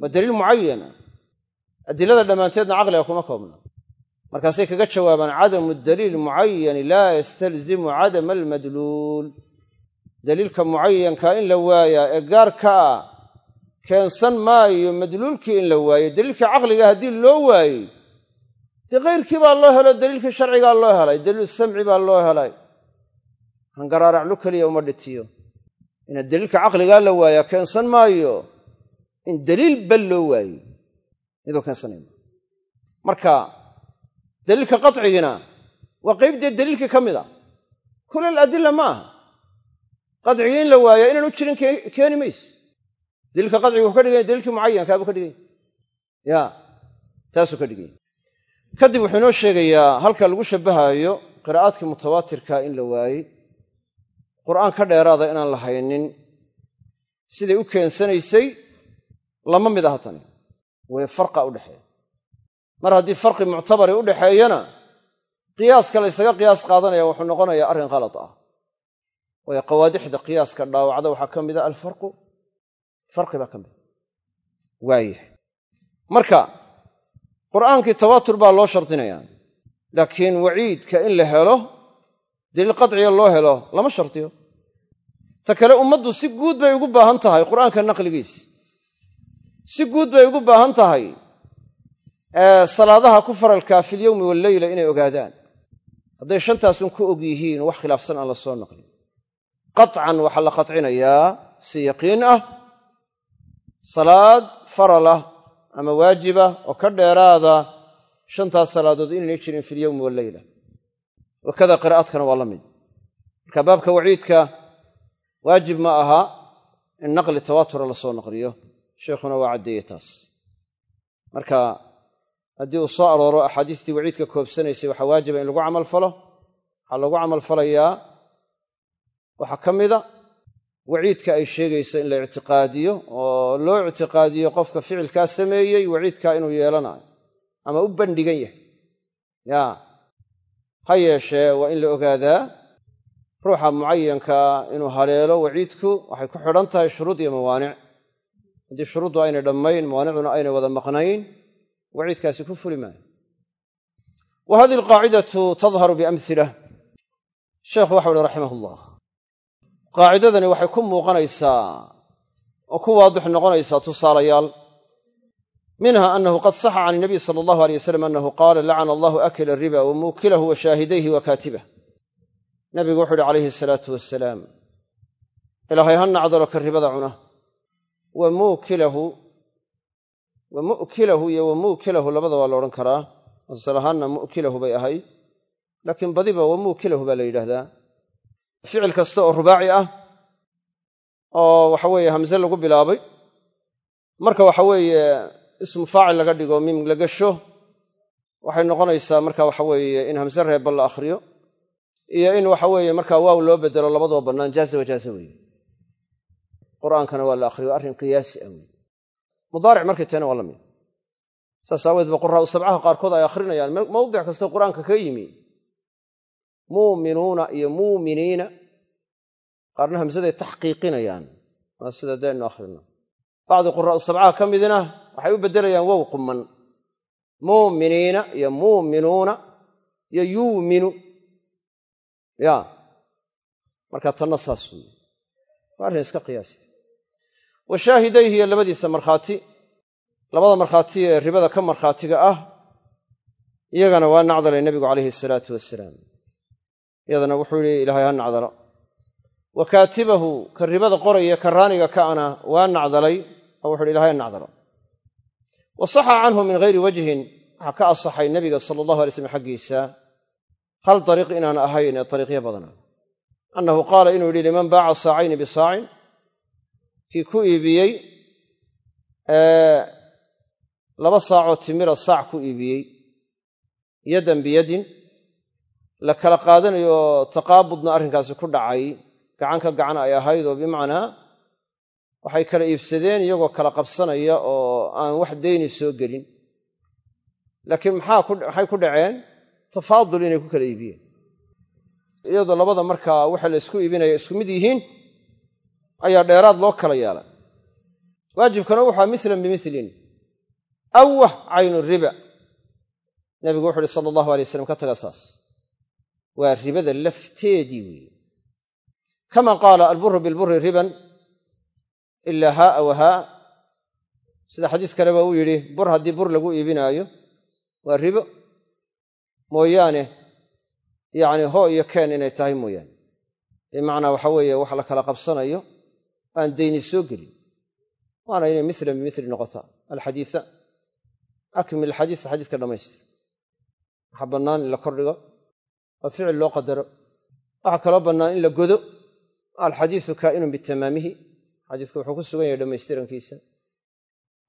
waa daliil mucayana adilada dhammaanteedna caqliga kuma koobna. Markaasay kaga jawaabaan cadamu daliil mucayani laa yastalzimu cadama almadluul. Daliilka mucayanka in la waayaa ee gaarka ah keensan maayo madluulkii in la waayo daliilka caqliga haddii loo waayey dee kayrkii baa loo helo daliilkii sharcigaa loo helay daliil samci baa loo helay. Hangaraaraclu keliya uma dhitiyo. Inaad daliilka caqligaa la waayaa keensan maayo in daliil bal loo waayey miduu keensanay marka daliilka qatcigina waa qayb dee daliilkii ka mid a. Kulal adilla ma aha. Qadcigii in la waayaa inaan u jirin keeni mayso daliilka qadcigu wuxu ka dhiganya daliilkii mucayankaabuu ka dhiganya ya taasuu ka dhiganya kadib wuxuu inoo sheegayaa halka lagu shabbahaayo qiraa'aadkii mutawaatirka in la waayey qur'aan ka dheeraada inaan la haynin. Siday u keensanaysay lama mid aha tani. Way farqa udhexeeya mar haddii farqi muctabari u dhexeeyana qiyaaska la ysaga qiyaas qaadanaya wuxuu noqonayaa arrin khalad ah. Waayo qawaadixda qiyaaska dhaawacda waxaa ka mida alfarqu farqi baa ka mida waayahay. Marka qur'aankii tawaatur baa loo shardinayaa. Laakiin waciidka in la helo daliil qadciga loo helo lama shardiyo. Ta kale ummaddu si guud bay ugu baahan tahay qur'aanka naqligiisa. Si guud bay ugu baahan tahay salaadaha ku faralkaa filyowmi walleyla inay ogaadaan. Hadday shantaasun ku og yihiin wax khilaafsan aan la soo naqlin. Qaطcan waxaa la qatcinayaa si yaqiin ah salaad faralah ama waajibah oo ka dheeraada shantaas salaadood inaynay jirin filyowmi walleyla wakada qiraa'adkana waa la mid. Marka baabka waciidka waajib ma aha in naqli tawaatura la soo naqliyo. Sheikhuna waa caddeeye taas. Marka haddii uu soo arooro axaadiistii waciidka koobsanaysay waxaa waajiba in lagu camal falo. Waxaa lagu camal falayaa waxaa ka mida waciidka ay sheegayso in la ictiqaadiyo oo loo ictiqaadiyo qofka ficilkaa sameeyey waciidkaa inuu yeelanayo ama u bandhigan yahay. Ya ha yeeshee waa in la ogaadaa ruuxa mucayankaa inuu haleelo waciidku waxay ku xidhan tahay shuruud iyo mawaanic. Haddii shuruuddu aynay dhammayn mawaanicduna aynay wada maqnayn waciidkaasi ku fuli maayo. Wa hadihi alqaacidatu tadharu biamhilah sheekhu waxau uhi raximah ullah qaacidadani waxay ku muuqanaysaa oo ku waadix noqonaysaa tusaalayaal. Minha anahu qad saxa can inabiy sala allahu alay wasalam anahu qaala lacana allahu akila riba wa muukilahu wa shaahidayhi wa kaatibah. Nabigu wuxu uhi calayhi asalaatu wasalaam ilaahay ha nacdalo ka ribada cuna. Wa muukilahu wa mu'kilahu iyo wa muukilahu labada waa la odhan karaa. Asal ahaanna mu'kilahu bay ahayd laakiin badiba wa muukilahu baa la yidhaahdaa. Ficil kasta oo rubaaci ah oo waxa weeye hamse lagu bilaabay. Marka waxa weeye ismu faacil laga dhigo mim la gasho waxay noqonaysaa marka waxa weeye in hamse reebba la akhriyo iyo in waxa weeye markaa waaw loo bedelo labadoo bannaan jaaza wajaaza weeye. Qur'aankana waa la akhriyo arrin qiyaasi ah weye mudaaric markay tahayna waa la mid. Saas aaweed ba sabcaha qaarkood ay akhrinayaan. Mawdic kastoo qur'aanka ka yimi muuminuuna iyo muuminiina qaarna hamsaday taxqiiqinayaan. Waa sida daynu akhrino bacdi quraa'u sabcaha ka midina waxay u beddelayaan wow quman muuminiina iyo muuminuuna iyo yuuminu ya. Marka tanna saas weeye. Waa arrin iska qiyaasi. Wa shaahidayhi iyo labadiisa markhaati. Labada markhaati ee ribada ka markhaatiga ah iyagana waa nacdalay nebigu calayhi asalaatu wasalaam iyadana wuxuu yihi ilaahay ha nacdalo wa kaatibahu ka ribada qoraya ka raaniga ka'ana waa nacdalay. Oo wuxu uhi ilahay ha nacdalo. Wa saxa canhu min hayri wajhin waxaa ka asaxay nebiga sala allahu alay slam xaggiisa hal dariiq inaan ahayn ee dariiqyo badana annahu qaala inuu yidhi liman baaca saacayni bisaacin kii ku iibiyey laba saacoo timira saac ku iibiyey yaddan biyadin la kala qaadanayo oo taqaabudna arrinkaasi ku dhacay gacan ka gacan ay ahayd oo bimacnaa waxay kala iibsadeen iyagoo kala qabsanaya oo aan wax deyni soo gelin. Laakiin maxay ku dhaceen? Tafaadul inay ku kala iibiyeen. Iyadoo labada markaa waxa la isku iibinaya isku mid yihiin ayaa dheeraad loo kala yeelay waajibkana wuxua milan bimilin awah caynu riba. Nabigu wuxu uhi sala allahu alay waslam ka taga saas. Waa ribada lafteedii weeye kama qaala alburu bilburi riban ila haaa wa haa sida xadiis kaleba uu yidhi bur haddii bur lagu iibinaayo waa ribo mooyaane yacni hoo iyo keen inay tahay mooyaane bimacnaa waxa weeye wax la kala qabsanayo aan dayni soo gelin waana inay milan bimili noqotaa alxadiisa akmil alxadiisa xadiiska dhammaystir waxaa bannaan in la kordhigo oo ficil loo qadaro waxaa kaloo bannaan in la godo alxadiisu kaa'inun bitamaamihi. Xadiiska wuxuu ku sugan yahay dhammaystirankiisa.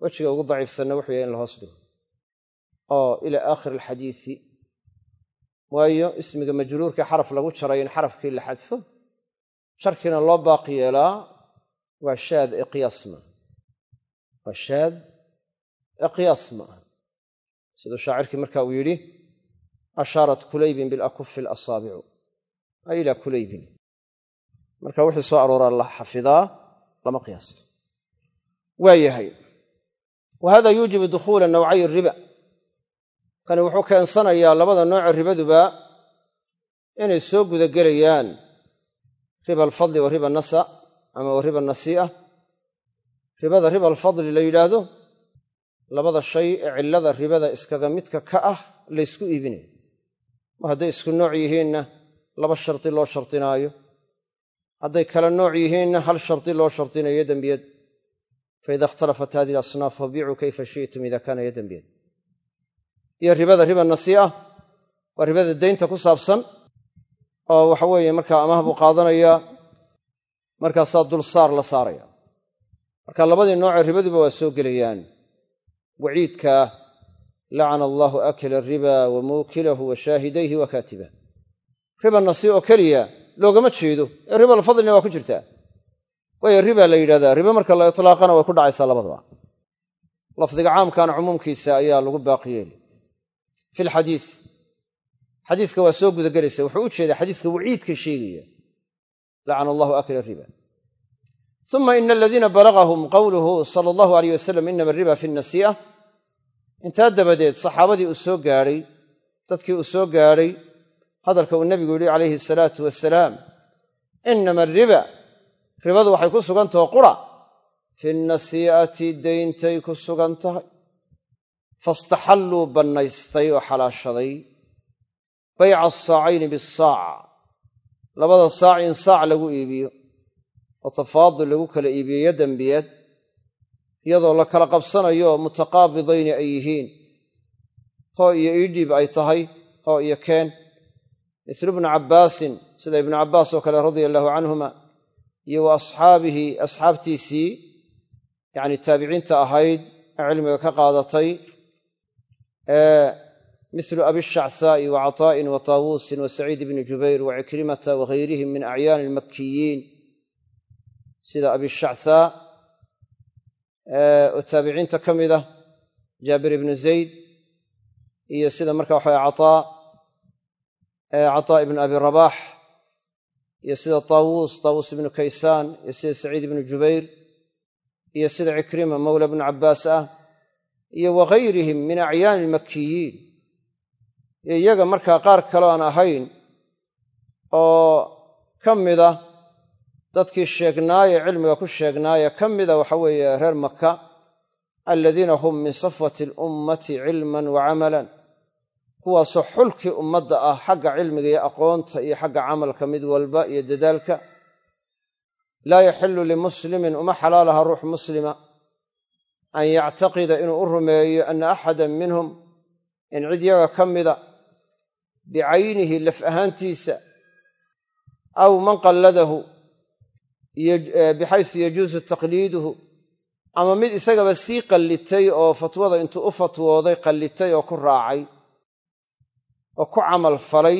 Wejiga ugu daciifsanna wuxuu yahay in la hoos dhigo. Oo ila aakhir alxadiisi. Waayo ismiga majruurka xaraf lagu jaray in xarafkii la xadfo sharkiina loo baaqi yeelaa waa shaad ee qiyaas waa shaad ee ma aha. Siduu shaacirkii marka uu yidhi ashaarat kulaybin bilakufi alasaabicu ay ilaa kulaybin marka wixii soo arooraa la xafidaa lama qiyaasto. Waa yahay. Wa hada yuujibu dukhuula nawcay riba. Kani wuxuu keensanayaa labada nooce ribaduba inay soo gudagelayaan riba alfadli wa riba nasa ama wa riba nasii'a ribada riba alfadli la yidhaahdo labada shay ee cillada ribada iskaga midka ka ah laysku iibinayo ma hadday isku nooc yihiinna laba shardi loo shardinaayo hadday kala nooc yihiinna hal shardi loo shardinayo dembiyad faida ikhtalafat hadihi alasnaaf fabiicuu kayfa shi'tum ida kaana yadan biyad iyo ribada riba nasii'a waa ribada deynta ku saabsan oo waxa weeye markaa amaah buu qaadanayaa markaasaa dulsaar la saaraya. Marka labadii noocee ribaduba waa soo gelayaan. Waciidkaa lacana allahu akila riba wa muukilahu wa shaahidayhi wa kaatibah riba nasi oo keliya loogama jeedo. Ee riba alfadlina waa ku jirtaa. Waayo riba la yidhahdaa riba marka la itlaaqana way ku dhacaysaa labadaba. Lafdiga caamkaana cumuumkiisa ayaa lagu baaqi fi lxadiis xadiiska waa soo gudagelaysa. Wuxuu u jeedaa xadiiska waciidka sheegaya. Lacana allahu akila riba. Uma ina aladiina balagahum qowluhu sala allahu aleyh wasalam inama riba fi nasii'a intaa dabadeed saxaabadii uu soo gaadhay dadkii uu soo gaadhay hadalka uu nebigu yidhi calayhi asalaatu wasalaam inama ariba ribadu waxay ku sugantaho qura. Fi nasii'ati dayntay ku sugan tahay. Fastaxalluu bannaystay oo xalaashaday. Bayca asaacayni bisaac labada saac in saac lagu iibiyo. Oo tafaadul lagu kala iibiyo yaddan biyad iyadoo la kala qabsanayo mutaqaabidayni ay yihiin. Hoo iyo iidhiib ay tahay hoo iyo keen mislu ibnu cabbaasin sida ibnu cabbaas oo kale radia allahu canhuma iyo wa asxaabihi asxaabtiisii yacni taabiciinta ahayd cilmiga ka qaadatay mislu abishacthaa'i wa cataa'in wa taawuusin wa saciid ibni jubayr wa cikrimata wa gayrihim min acyaani almakkiyiin sida abishacthaa oo taabiciinta ka mid ah jaabir ibnu zayd iyo sida marka waxawe cataa cataa ibnu abi rabaax iyo sida taawuus taawuus ibnu kaysaan iyo sida saciid ibnu jubayr iyo sida cikrima mawla bnu cabbaas ah iyo wa gayrihim min acyaani almakkiyiin. Iyo iyaga markaa qaar kaloo aan ahayn oo ka mida dadkii sheegnaaye cilmiga ku sheegnaaya ka mida waxa weeye reer maka aladiina hum min safwati alummati cilman wa camalan kuwaasoo xulkii ummadda ah xagga cilmiga iyo aqoonta iyo xagga camalka mid walba iyo dadaalka laa yaxilu limuslimin uma xalaalaha ruux muslima an yactaqida inuu u rumeeyo ana axadan minhum in cid yaga ka mida bicaynihi laf ahaantiisa aw man qalladahu bixaysu yajuusu taqliiduhu ama mid isagaba sii qallitay oo fatwada intuu u fatwooday qallitay oo ku raacay oo ku camal falay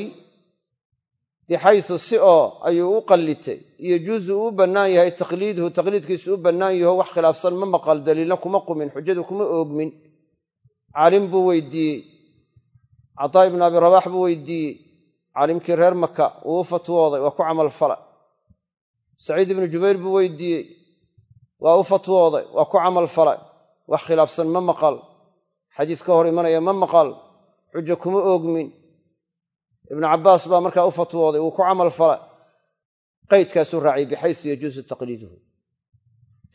bixaysu si oo ayuu u qallitay. Yajuusu uu bannaan yahay taqliiduhu taqliidkiisu u bannaan yaho wax khilaafsan ma maqal daliilna kuma qumin xujadu kuma oogmin. Caalim buu weydiiyey. Cataa ibnu abi rabax buu weydiiyey. Caalimkii reer maka wuu u fatwooday waa ku camal fala. Saciid ibnu jubayr buu weydiiyey. Waa u fatwooday waa ku camal falay wax khilaafsan ma maqal. Xadiis ka hor imanaya ma maqal. Xujo kuma oogmin ibnu cabbaas baa markaa u fatwooday wuu ku camal falay. Qaydkaasuu raaciyay bixaysu yajuusu taqliiduhu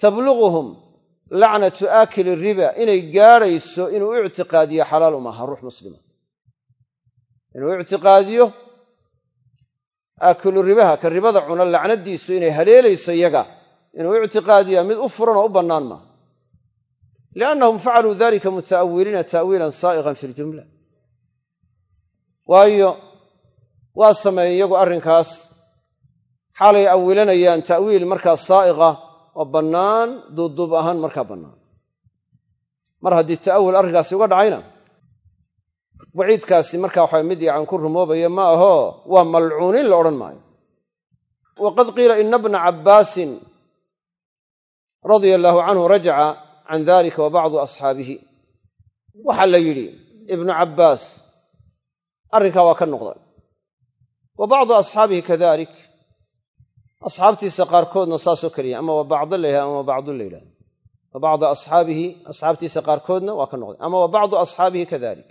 tabluguhum lacnatu aakili riba inay gaadhayso inuu ictiqaadiyo xalaal umaha ruux muslima. Inuu ictiqaadiyo aakilu ribaha ka ribada cuna lacnadiisu inay haleelayso yaga inuu ictiqaadiyaa mid u furan oo u bannaan maaha. Liannahum facaluu dalika muta'awiliina ta'wiilan saa'iqan fi ljumla waayo waa sameeyeen iyagu arrinkaas. Xaalay awilanayaan ta'wiil markaa saa'iqa oo bannaan duubduub ahaan markaa bannaan. Mar haddii ta'awul arrinkaasi uga dhacayna waciidkaasi markaa waxa mid yacan ku rumoobaya ma aho waa malcuunin la odhan maayo. Waqad qiila ina bna cabbaasin radia allaahu canhu rajaca can dalika wa bacdu asxaabihi. Waxaa la yidhi ibnu cabbaas arrinkaa waa ka noqday wa bacdu asxaabihi kadalik. Asxaabtiisa qaarkoodna saasoo keliya ama waa bacdo la yidhahda ama waa bacdu la yidhahda wa bacda asxaabihi asxaabtiisa qaarkoodna waa ka noqday. Ama wa bacdu asxaabihi kadalik.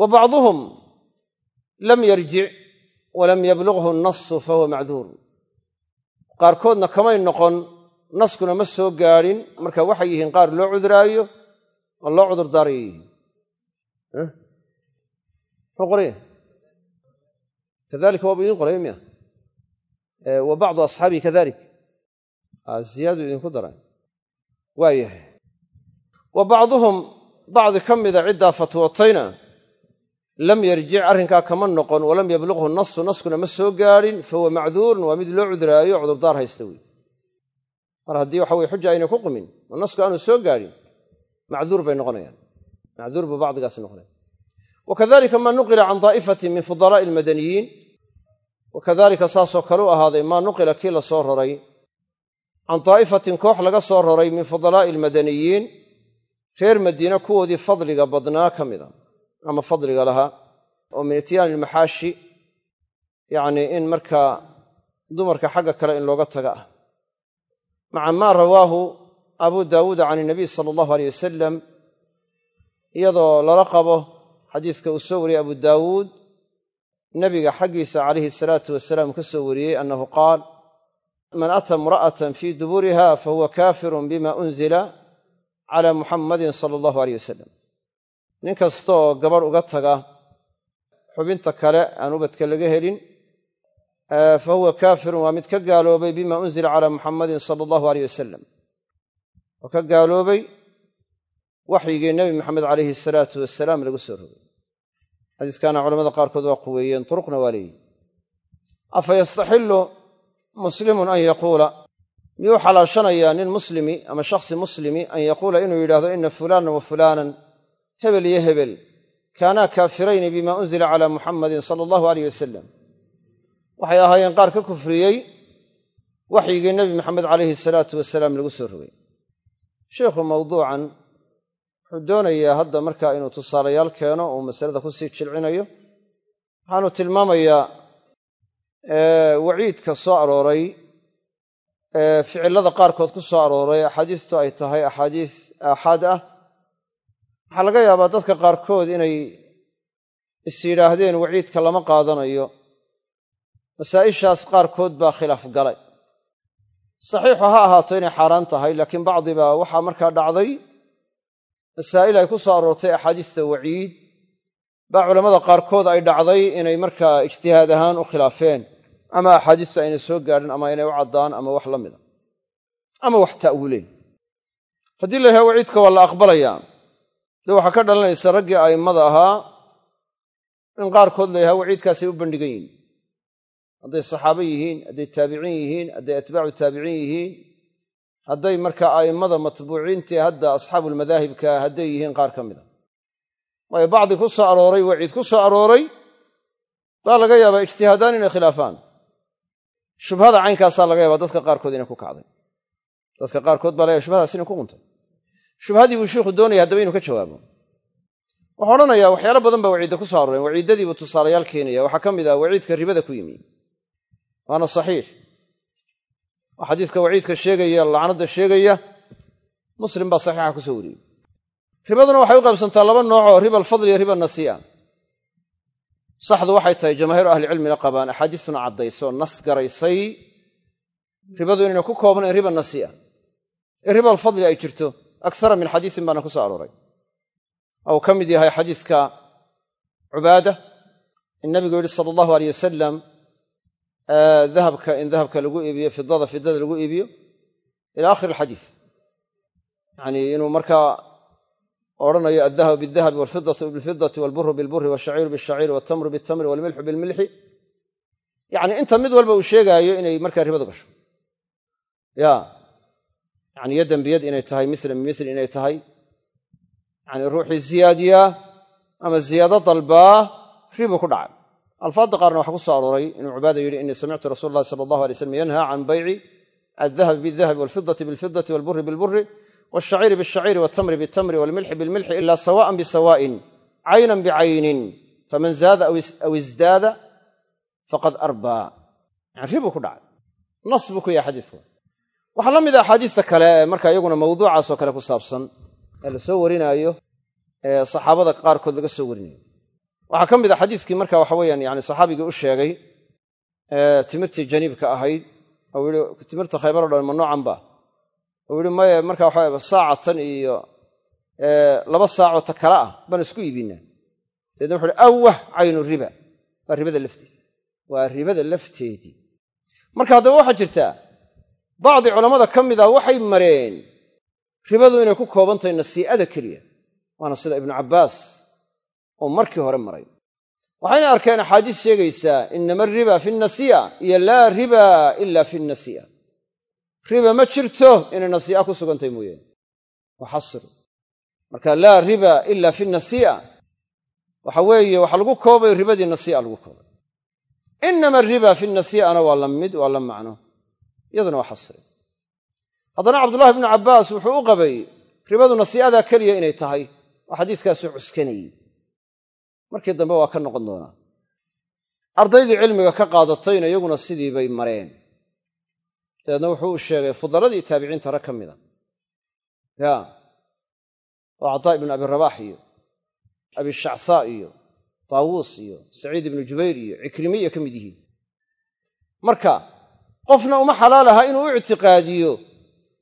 Wa bacduhum lam yarjic walam yablughu nasu fahuwa macduur qaarkoodna kamay noqon naskuna ma soo gaadhin marka waxay yihiin qaar loo cuduraayo oo loo qoraya kadalika waaba idiin qoraya miya? Wa bacdu asxaabihi kadalik ziyaadu idinku daray. Waa yahay wa bacduhum bacdi ka mida ciddaa fatwootayna lam yarjic arrinkaa kama noqon walam yablughu nasu naskuna ma soo gaadhin fahuwa macduurun waa mid loo cuduraayo cudurdaar haysta wey mar haddii waxa weye xuja aynay ku qumin oo nasku aanu soo gaadhin macduur bay noqonayaan. Macduur buu wakadalika maa nuqila can daa'ifatin min fudalaa'i almadaniyiin wakadalika saasoo kale u ahaaday maa nuqila kii la soo raray can daa'ifatin koox laga soo raray min fudalaa'i almadaniyiin reer madiine kuwoodii fadliga badnaa ka mida ama fadliga lahaa oo min ityaani ilmaxaashi yacnii in markaa dumarka xagga kale in looga taga ah maca maa rawaahu abu daawuuda can sala allahu aleyh wasalam iyadoo lala qabo xadiiska uu soo wariyey abu daawuud nebiga xaggiisa calayhi salaatu wasalaam ka soo wariyey annahu qaal man ata imra'atan fii duburiha fahuwa kaafirun bima unzila cala muxammadin sala allahu aleyh wasalam nin kastaoo gabadh uga taga xubinta kale aan ubadka laga helin fa huwa kaafirun waa mid ka gaaloobay bima unzila calaa muxammadin sala allahu aleyh wasalam oo ka gaaloobay waxyigii nebi maxamed calayhi salaatu wasalaam lagu soo rogay xadiiskaana culamada qaarkood waa quweeyeen turuqna waa leeyihiin afa yastaxillu muslimun an yaquula? Miyuu xalaashanayaa nin muslimi ama shakhsi muslimi an yaquula inuu yidhahdo ina fulaanan wa fulaanan hebel iyo hebel kaanaa kaafirayni bima unzila calaa muxammadin sala allahu aleyh wasalam waxay ahaayeen qaar ka kufriyey waxyigii nebi maxamed calayhi salaatu wasalaam lagu soo rogay wuxuu doonayaa hadda markaa inuu tusaalayaal keeno uu masalada ku sii jilcinayo. Waxaanu tilmaamayaa waciidka soo arooray ficilada qaarkood ku soo arooray axaadiistu ay tahay axaadiis aaxaad ah. Waxaa laga yaabaa dadka qaarkood inay is yidhaahdeen waciidka lama qaadanayo. Masaa'ishaas qaarkood baa khilaaf galay. Saxiixu ha ahaato inay xaaraan tahay laakiin bacdibaa waxaa markaa dhacday masaa'il ay ku soo aroortay axaadiista waciid baa culammada qaarkood ay dhacday inay markaa ijtihaad ahaan u khilaafeen ama axaadiistu aynay soo gaadhin ama inay u caddaan ama wax la mida ama wax ta'wiileen haddii la yahay waciidka waa la aqbalayaa dee waxaa ka dhalanaysa raggii a'immada ahaa in qaarkood la yahay waciidkaasay u bandhigan yihiin. Hadday saxaabo yihiin hadday taabiciin yihiin hadday atbaacu taabiciin yihiin hadday markaa a'immada matbuuciintii hadda asxaabuulmadaahibka hadday yihiin qaar ka mida waayo bacdi ku soo arooray waciid ku soo arooray baa laga yaabaa ijtihaadaan inay khilaafaan. Shubhada caynkaasaa laga yaabaa dadka qaarkood inay ku kacday. Dadka qaarkood baa laga yaaba shubhadaas inay ku quntay shubhadii buu shiikhu doonaya haddaba inuu ka jawaabo. Wuxuu odhanayaa waxyaalo badan baa waciidda ku soo arooreen waciiddadii buu tusaalayaal keenaya waxaa ka mid ah waciidka ribada ku yimi. Waana saxiix waa xadiiska waciidka sheegaya lacnadda sheegaya muslim baa saxiixa ku soo wariyey. Ribaduna waxay u qaybsantaa laba noocoo riba alfadli iyo riba nasii'a saxdu waxay tahay jamaahiiru ahlicilmina qabaan axaadiistuna caddayso nas garaysay ribadu inayna ku koobnayn riba nasii'a ee riba alfadli ay jirto akara min xadiisin baana ku soo arooray. Ou ka mid yahay xadiiska cubaada in nabigu yidhi sala allahu aleyh wasalam dahabka in dahabka lagu iibiyo fidada fidada lagu iibiyo ila akhir alxadiis. Yanii inuu markaa odhanayo aldahabu bildahabi walfidatu bilfidati walburu bilburi walshaciiru bilshaciiri waltamru biltamri walmilxu bilmilxi yacni inta mid walba uu sheegaayo inay markaa ribadu gasho. Ya. Yani yaddan biyad inay tahay mislan bimithli inay tahay. Yani ruuxii ziyaadiyaa ama ziyaado dalbaa ribu ku dhacay alfaadda qaarna waxaa ku soo arooray inuu cubaada yidhi inii samictu rasuula allahi sala allahu alay slam yanha can bayci aldahabi bildahabi walfidati bilfidati walburi bilburi walshaciiri bilshaciiri waltamri biltamri walmilxi bilmilxi ila sawaan bisawa'in caynan bicaynin faman zaada aw isdaada faqad arbaa yani ribu ku dhacay. Nas buu ku yahay xadiidku. Waxaa la mid a axaadiista kale ee marka iyaguna mawduucaasoo kale ku saabsan ee la soo warinaayo ee saxaabada laga soo warinayo waxaa ka mid a xadiiskii marka waxa weyaan yani saxaabigii u sheegay ee timirtii janiibka ahayd ou yihi timirta khaybar o dhan ma noocan ba? Ou yihi maye marka waxa saacatan iyo laba saacoo ta kale ah baan isku iibinaa. Dabeedna wuxu uhi awah caynu riba. Waa ribada lafteedi waa ribada lafteedii marka haddaba waxaa jirtaa bacdi culammada ka mid a waxay mareen ribadu inay ku kooban tahay nasii'ada keliya. Waana sida ibnu cabbaas oo markii hore maray. Waxayna arkeen axaadiis sheegaysaa inama ariba fi nasii'a iyo laa riba ila fi nasii'a riba ma jirto inay nasii'a ku sugantahay mooyaane waa xasri marka laa riba ila fi nasii'a waxa weeye waxaa lagu koobay ribadii nasii'a lagu koobay. Inama ariba fi nasii'ana waa la mid waa la macno. Iyaduna waa xasri haddana cabdullahi bnu cabbaas wuxuu u qabay ribadu nasii'adaa keliya inay tahay. Oo xadiiskaasuu cuskanayey markii dambe waa ka noqon doonaa. Ardaydii cilmiga ka qaadatayna iyaguna sidii bay mareen. Dabeedna wuxuu u sheegay fudaladii taabiciinta rag ka mida ya oo cataa ibnu abi rabax iyo abi shacsaa iyo taawuus iyo saciid ibnu jubayr iyo cikrimiya ka mid yihiin. Marka qofna uma xalaal aha inuu u ictiqaadiyo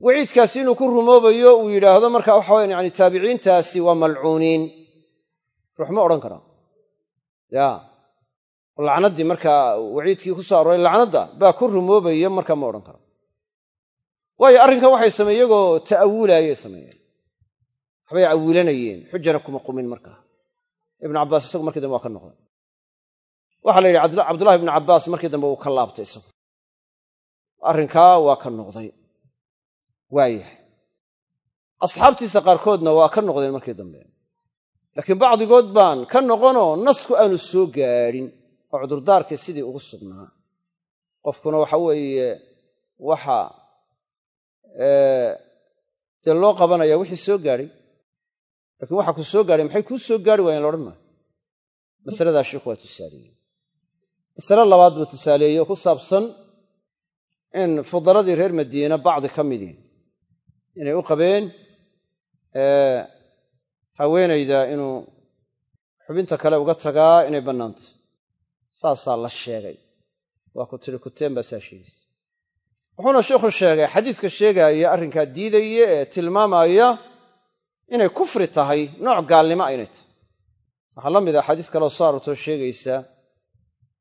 waciidkaasi inuu ku rumoobayo uu yidhaahdo marka waxa wayaan yani taabiciintaasi waa malcuuniin. Ruux ma odhan karaa ya. Lacnaddii markaa waciidkii ku soo arooray lacnadda baa ku rumoobaya markaa ma odhan karo. Waayo arrinkan waxay sameeye iyagoo ta'awulaayay sameeyeen. Waxbay awilanayeen xujana kuma qumin markaa ibnu cabbaas isagu markii dambe waa ka noqday. Waxaa la yidhi cabdullahi ibnu cabbaas markii dambe uu ka laabtay isagu. Arrinkaa waa ka noqday. Waayahay. Asxaabtiisa qaarkoodna waa ka noqdeen markii dambe laakiin bacdigood baan ka noqonoo nasku aanu soo gaadhin oo cudurdaarkii sidii ugu sugnaa. Qofkuna waxa weeye waxa dee loo qabanaya wixii soo gaadhay lakiin waxa ku soo gaadhay maxay kuu soo gaari waayeen laodhan maayo masaladaa sheikhu waa tusaaleeyey. Masale labaad buu tusaaleeyey oo ku saabsan in fudaladii reer madiina bacdi ka midii inay u qabeen haweenayda inuu xubinta kale uga tagaa inay bannaantay saasaa la sheegay. Waa ku tiri kuteen baa saa sheegaysa wuxuuna sheikhu sheegay xadiiska sheegaaya arrinkaa diidaya ee tilmaamaya inay kufri tahay nooc gaalnimo aynay tahay. Waxaa la mid ah xadiis kaleo soo aroortoo sheegaysa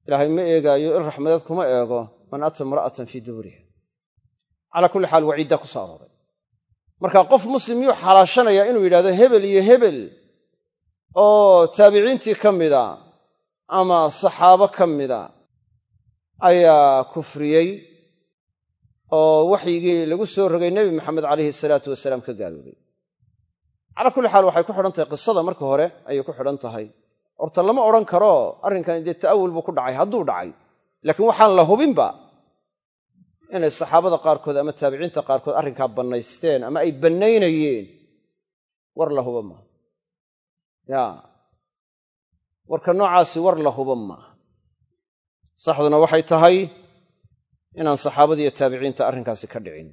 ilaahay ma eegaayo in raxmadeed kuma eego man ata imra'atan fii duburiha calaa kulli xaal waciiddaa ku soo arooray marka qof muslim yuu xalaashanayaa inuu yidhahdo hebel iyo hebel oo taabiciintii ka mida ama saxaabo ka mida ayaa kufriyey oo waxyigii lagu soo rogay nebi maxamed calayhi salaatu wasalaam ka gaaloobay calaa kulli xaal waxay ku xidhan tahay qisada marka hore ayay ku xidhan tahay. Horta lama odhan karo arrinkan dee ta'awul buu ku dhacay hadduu dhacay. Laakiin waxaan la hubinba inay saxaabada qaarkood ama taabiciinta qaarkood arrinkaa bannaysteen ama ay bannaynayeen war la huba maaha. Ya warka noocaasi war la huba maaha. Saxduna waxay tahay inaan saxaabada iyo taabiciinta arrinkaasi ka dhicin.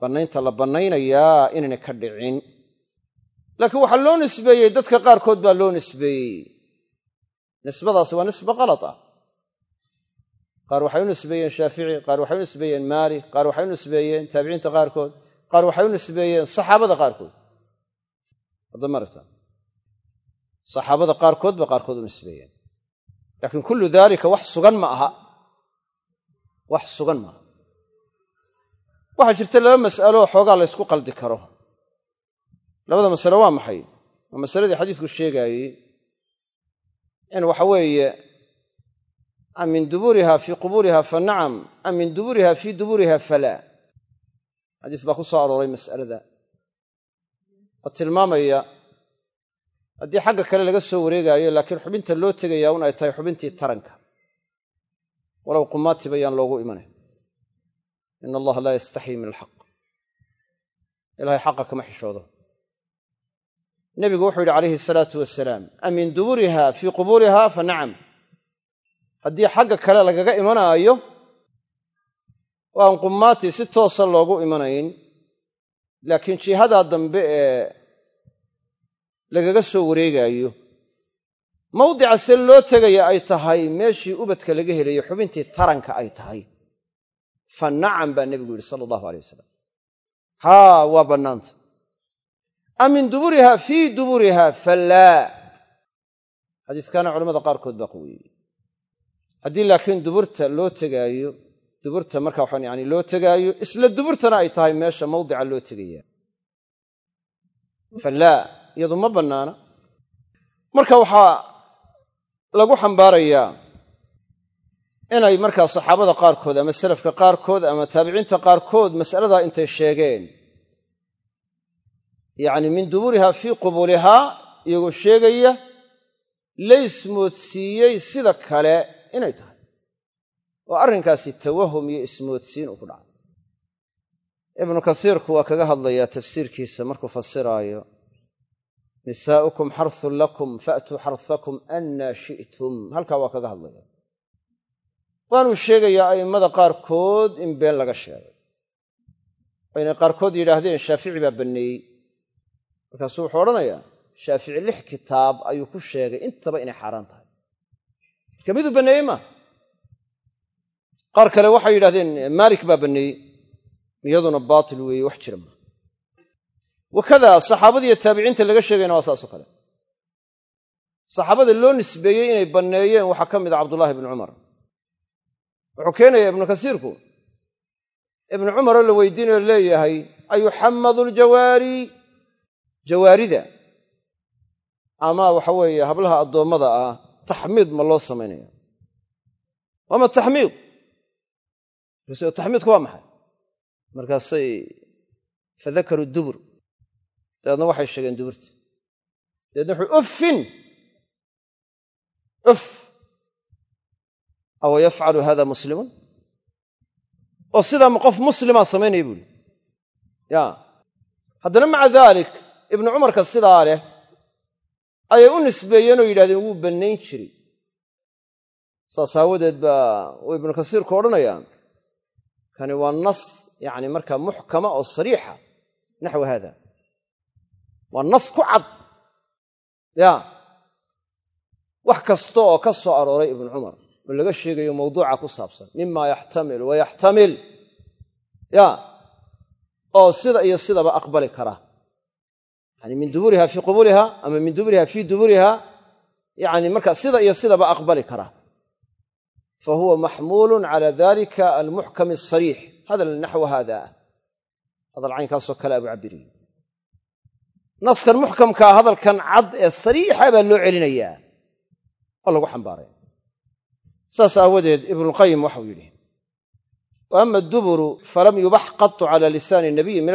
Bannaynta la bannaynayaa inaynay ka dhicin. Laakiin waxaa loo nisbeeyey dadka qaarkood baa loo nisbeeyey. Nisbadaasi waa nisbe kalad ah qaar waxay u nisbeeyeen shaafici qaar waxay u nisbeeyeen maalik qaar waxay u nisbeeyeen taabiciinta qaarkood qaar waxay u nisbeeyeen saxaabada qaarkood. Saxaabada qaarkood ba qaarkood u nisbeeyeen. Laakiin kullu daalika wax sugan ma aha. Wax sugan ma aha. Waxaa jirta laba mas'alo xoogaa la ysku qaldi karo. Labada masale waa maxay? Waa masaladii xadiisku sheegaayey in waxa weeye am min duburiha fii quburiha fa nacam am min duburiha fii duburiha falaa xadiis baa ku soo arooray mas'alada oo tilmaamaya haddii xagga kale laga soo wareegaayo laakiin xubinta loo tegayaa un ay tahay xubintii taranka walow qumaatiba yaan loogu imanay ina allaha laa yastaxyi min alxaq ilahay xaqa kama xishoodo nebigu wuxuu yidhi calayhi salaatu wasalaam am duburiha fii quburiha haddii xagga kale lagaga imanaayo oo aan qumaati si toosa loogu imanayn. Laakiin jihadaa dambe ee lagaga soo wareegaayo mawdica se loo tegaya ay tahay meeshii ubadka laga helayo xubintii taranka ay tahay. Fa nacam baa nebigu yidhi sala allahu alay wasalam haa waa bannaanta. Am min duburiha fii duburiha falaa xadiiskaana culamada qaarkood baa quweeyey haddii laakiin duburta loo tegaayo duburta marka waxaan yani loo tegaayo isla duburtana ay tahay meesha mawdica loo tegaya. Falaa iyadu ma bannaana. Marka waxaa lagu xambaarayaa inay markaa saxaabada qaarkood ama salafka qaarkood ama taabiciinta qaarkood mas'aladaa intay sheegeen. Yacni min duburihaa fii qubulihaa iyagoo sheegaya laysmoodsiiyey sida kale inay tahay. Oo arrinkaasi tawahum iyo ismoodsiin uu ku dhacay. Ibnu kasiirku waa kaga hadlayaa tafsiirkiisa markuu fasiraayo nisaa'ukum xarthun lakum faatuu xarhakum annaa shi'tum. Halkaa waa kaga hadlaya waanuu sheegayaa a'immada qaarkood in been laga sheegay. Oo inay qaarkood yidhaahdeen shaafici baa banneeyey. Markaasuu wuxuu odhanayaa shaafici lix kitaab ayuu ku sheegay intaba inay xaaraan tahay marka miduu banneeyey maa qaar kale waxay yidhahdeen maalik baa banneeyey. Iyaduna baatil weeye wax jira maa wakada saxaabadiiyo taabiciinta laga sheegayna waa saasoo kale. Saxaabada loo nisbeeyey inay banneeyeen waxaa ka mid a cabdullaahi ibnu cumar. Wuxuu keenayaa ibnu kasiirku ibnu cumaroo la weydiinayo leeyahay ayuxammadu ljawaari. Jawaarida. Ama waxa weeye hablaha addoommada ah taxmiid ma loo samaynaya waama taxmiid. Taxmiidku waa maxay? Markaasay fadakaruu dubur. Dabeedna waxay sheegeen duburta dabeedna wuxuu uffin. Uf. Awa yafcalu hada muslimun? Oo sidaa qof muslimaa samaynaya buuhi ya haddana maca daalik ibnu cumarka sidaa leh ayay u nisbeeyeen oo yidhahdeen wuu bannayn jiray. Saas aawadeed baa uu ibnu kasiirku odhanayaa kani waa nas yacni markaa muxkama oo sariixa naxwi haada waa nas ku cad. Ya wax kasta oo ka soo arooray ibnu cumar oo laga sheegayo mawduuca ku saabsan mima yaxtamil wa yaxtamil. Ya oo sida iyo sidaba aqbali kara yani min duburiha fii qubuliha ama min duburiha fii duburiha yani marka sida iyo sidaba aqbali kara. Fa huwa maxmuulun cala dalika almuxkam asariix hadal naxw hada hadal caynkaasoo kale abu cabiriy naskan muxkamkaa hadalkan cad ee sariixa baa loo celinayaa. Oo lagu xambaaraya saas aawadeed ibnulqayim waxau yidhi wa ama aduburu falam yubax qatu cala lisaani nabiyi min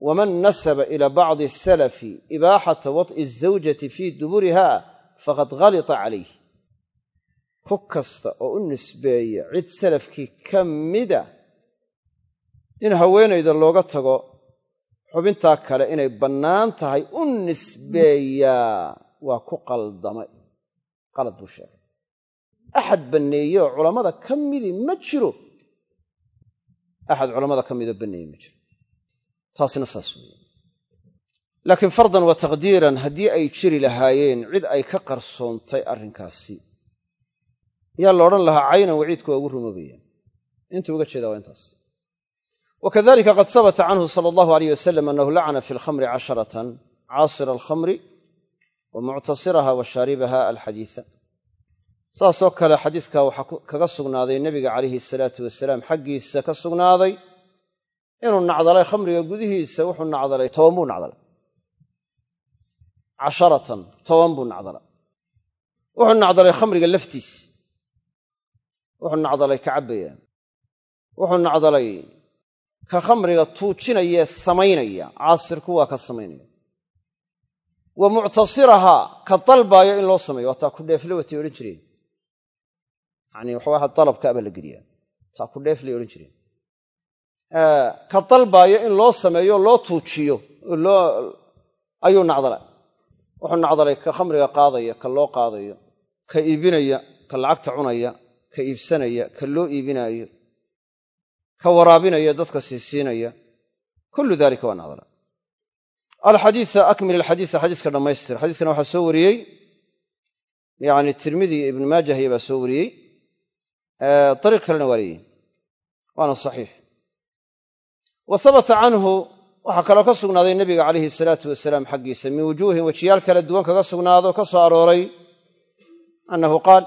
waman nasaba ila bacdi asalafi ibaaxata wad'i azawjati fii duburiha faqad ghalita calayh ku kasta oo u nisbeeya cid salafkii ka mida in haweenayda looga tago xubintaa kale inay bannaan tahay u nisbeeyaa waa ku qaldamay qalad buu sheegay axad banneeye oo culammada ka midii ma jiro axad culammada ka midoo banneeye ma jiro taasina saas weeye. Laakiin fardan wa taqdiiran haddii ay jiri lahaayeen cid ay ka qarsoontay arrinkaasi yaa la odhan lahaa caynan waciidku waa ugu rumoobayaan intuu uga jeedaa waa intaas. Wakadalika qad sabata canhu sala allahu alayh wasalam annahu lacana fi alkhamri casharatan caasira alkhamri wa muctasiraha wa shaaribaha saasoo kale xadiiska waxaa kaga sugnaaday nebiga calayhi salaatu wasalaam xaggiisa ka sugnaaday inuu nacdalay khamriga gudihiisa wuxuu nacdalay toban buu nacdalay. Casharatan toban buu nacdalay. Wuxuu nacdalay khamriga laftiis wuxuu nacdalay ka cabbaya wuxuu nacdalay ka khamriga tuujinayee samaynaya. Caasirku waa ka samaynaya. Wa muctasirahaa ka dalbaayo in loo sameeyo. Waa taa ku dheefle watay odhan jireen. Yanii waxawaha dalabka abaa la geliyaa. Taa ku dheeflay odhan jireen ka dalbaayo in loo sameeyo loo tuujiyo ayuu nacdalay. Wuxuu nacdalay ka khamriga qaadaya ka loo qaadayo ka iibinaya ka lacagta cunaya ka iibsanaya ka loo iibinaayo ka waraabinaya dadka siisiinaya kullu dalika waa nacdala alxadiisa akmil alxadiisa xadiiska dhammaystir xadiiskana waxaa soo wariyey yani tirmidi iyo maajah iyo baa soo wariyey. Ariiq kalena waa leeyihi waana wa canhu waxaa kaloo ka sugnaaday nebiga calayhi salaatu wasalaam xaggiisa min wujuuhin wejiyaal kala duwan kaga sugnaado ka soo arooray annahu qaal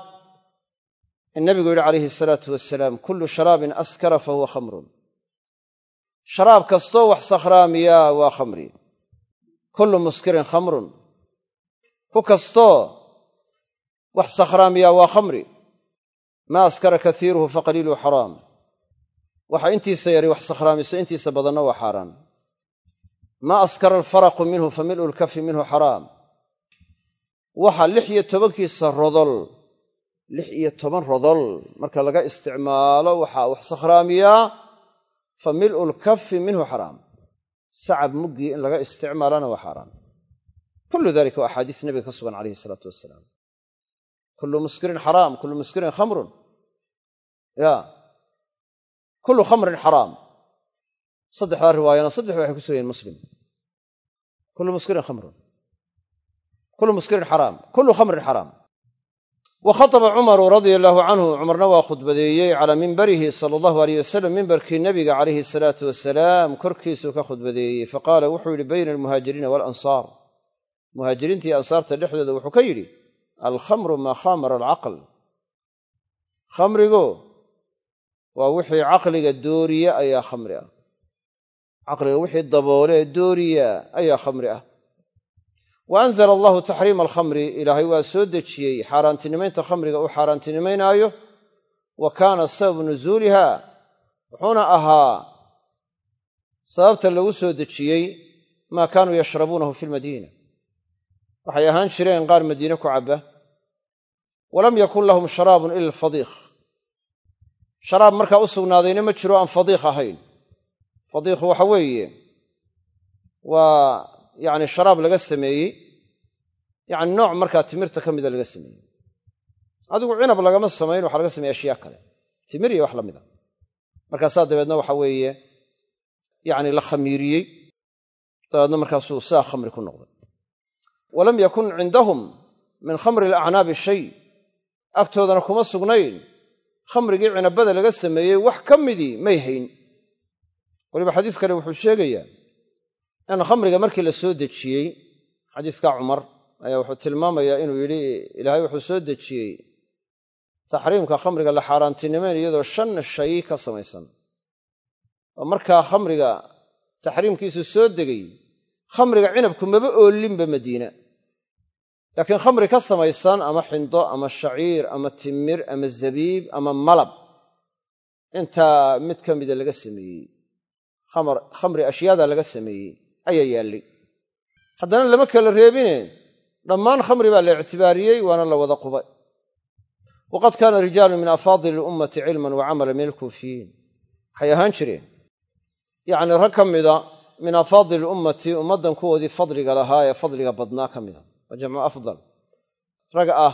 in nebigu yidhi calayhi salaatu wasalaam kullu sharaabin askara fa huwa khamrun. Sharaab kastoo wax sakhraamiyaa waa khamri. Kullu muskirin khamrun. Ku kastoo wax sakhraamiyaa waa khamri. Maa askara kaiiruhu faqaliiluhu xaraam waxa intiisa yari wax sakhraamiso intiisa badanna waa xaaraan maa askara alfaraqu minhu fa mil'u lkafi minhu xaraam. Waxa lix iyo tobankiisa rodol lix iyo toban rodol marka laga isticmaalo waxaa wax sakhraamiyaa fa mil'u lkafi minhu xaraam. Sacab muggii in laga isticmaalana waa xaaraan kullu dalika waa axaadiis nabiga ka sugan calayhi isalaatu wasalaam. Kullu muskirin xaraam kullu muskirin khamrun. Ya kullu khamrin xaraam. Saddexdaa riwaayana saddexda waxay ku yihiin muslim. Kullu muskirin khamrun. Kullu muskirin xaraam. Kullu khamrin xaraam. Wa cumaru radia allaahu canhu cumarna waa khudbadeeyey calaa mimbarihi sala allahu aleyh wasalam mimbarkii nabiga calayhi asalaatu wasalaam korkiisuu ka khudbadeeyey. Faqaala wuxuu yidhi bayna almuhaajiriina waalansaar muhaajiriinta iyo ansaarta dhexdooda wuxuu ka yidhi alkhamru maa khamara alcaql khamrigu waa wixii caqliga dooriya ayaa khamri ah. Caqliga wixii daboolee dooriya ayaa khamri ah. Wa anzala allahu taxriima alkhamri ilaahay waa soo dejiyey xaaraantinimaynta khamriga uu xaaraantinimaynaayo. Wa kaana sababu nusuuliha wuxuuna ahaa sababta lagu soo dejiyey maa kaanuu yashrabuunahu fi lmadiina waxay ahaan jireen qaar madiine ku cabba. Walam yakun lahum sharaabun ila alfadiikh sharaab markaa u sugnaadayna ma jiro aan fadiikh ahayn. Fadiikhu waxa weeye waa yacni sharaab laga sameeyey yacni nooc markaa timirta ka mida laga sameeyey. Adigu cinab lagama samayn waxaa laga sameeye ashyaa kale. Timir iyo wax la mida. Markaasaa dabeedna waxa weeye yacni la khamiiriyey. Dabeedna markaasuu saa khamri ku noqday. Walam yakun cindahum min khamri alacnaabi shay. Agtoodana kuma sugnayn khamrigii cinabada laga sameeyey wax ka midii may hayn. Weliba xadiis kale wuxuu sheegayaa in khamriga markii la soo dejiyey xadiiska cumar ayaa wuxuu tilmaamayaa inuu yidhi ilaahay wuxuu soo dejiyey taxriimka khamriga la xaaraantinimayn iyadoo shan shay ka samaysan. Oo markaa khamriga taxriimkiisu soo degay khamriga cinabku maba oolinba madiina laakiin khamri ka samaysan ama xindo ama shaciir ama timir ama zabiib ama malab intaa mid ka mida laga sameeyey khamri ashyaada laga sameeyey ayaa yaallay haddana lama kala reebine dhammaan khamri baa la ictibaariyey waana la wada qubay. Waqad kaana rijaalun min afaadili ilummati cilman wa camalan min alkuufiyiin. Waxay ahaan jireen yacni rag ka mida min afaadili ummati ummaddan kuwoodii fadliga lahaa ee fadliga badnaa ka mida waa jamcu afdal. Rag ah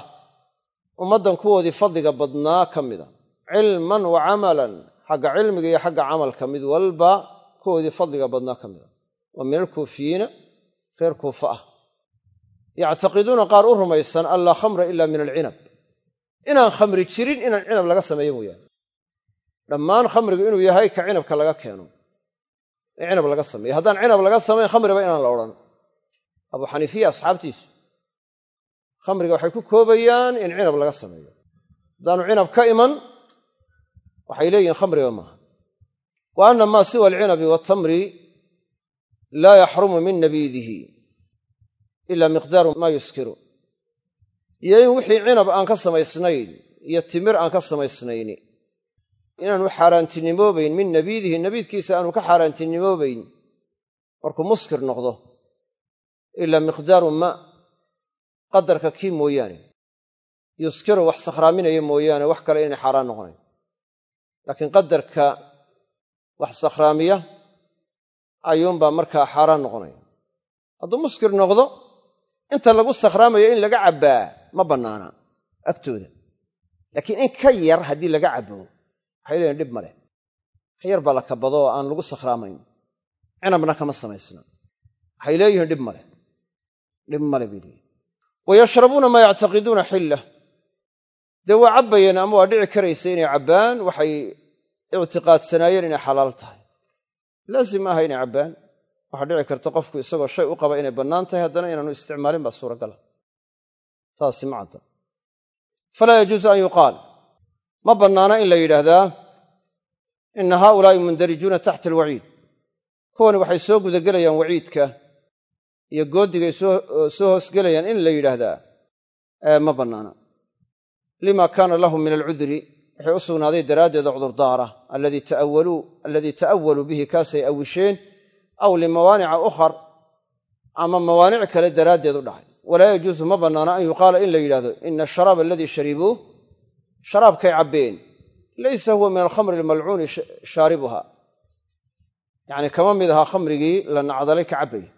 ummaddan kuwoodii fadliga badnaa ka mida cilman wa camalan xagga cilmiga iyo xagga camalka mid walba kuwoodii fadliga badnaa ka mida waa min alkuufiyiina reer kuufa ah. Yactaqiduuna qaar u rumaysan an laa khamra ila min alcinab. Inaan khamri jirin inaan cinab laga sameeyo mooyaane. Dhammaan khamrigu inuu yahay ka cinabka laga keeno. Ee cinab laga sameeyo. Haddaan cinab laga samayn khamriba inaan la odhan. Abu xaniifiya asxaabtiisu khamriga waxay ku koobayaan in cinab laga sameeyo. Haddaanu cinab ka iman waxay leeyihiin khamriba maaha. Wa anna maa siwa alcinabi waatamri laa yaxrumu min nabiidihi ila miqdaaru maa yuskiru. Iyo in wixii cinab aan ka samaysnayn iyo timir aan ka samaysnayni inaanu xaaraantinimoobayn min nabiidihi nabiidkiisa aanu ka xaaraantinimoobayn markuu muskir noqdo. Ilaa miqdaaru maa qadarka kii mooyaane. Yuskiru wax sakhraaminaya mooyaane wax kale inay xaaraan noqonayn. Laakiin qadarka wax sakhraamiya ayuunbaa markaa xaaraan noqonaya hadduu muskir noqdo inta lagu sakhraamayo in laga cabbaa ma bannaana agtooda. Laakiin in ka yar haddii laga cabbo waxay leeyihiin dhib ma leh. Ka yar baa la kabado oo aan lagu sakhraamayn. Cinabna kama samaysna. Waxay leeyihiin dhib maleh dhib male bay leeyihiin wa yashrabuuna maa yactaqiduuna xillah dee waa cabbayeen ama waa dhici karaysa inay cabbaan waxay ictiqaadsanaayeen inay xalaal tahay laazim maaha inay cabbaan waxaa dhici karta qofku isagoo shay u qaba inay bannaan tahay haddana inaanu isticmaalin baa suuragala taasi ma cadda falaa yajuusu an yuqaal ma bannaana in la yidhaahdaa ina haaulaa'i mundarijuuna taxta alwaciid kuwani waxay soo gudagelayaan waciidka iyo gooddigay soo hoosgelayaan in la yidhaahdaa ma bannaana lima kaana lahum min alcudri waxay u sugnaaday daraaddeeda cudurdaara alladii ta'awaluu bihi kaasay awisheen aw limawaanica ukhar ama mawaanic kale daraaddeed u dhacay. Walaa yajuusu ma bannaana an yuqaala in la yidhahdo ina asharaaba aladii sharibuuh sharaabkay cabbeen. Laysa huwa min alkhamri almalcuuni shaaribuha yacni kama mid ahaa khamrigii la nacdalay ka cabbaya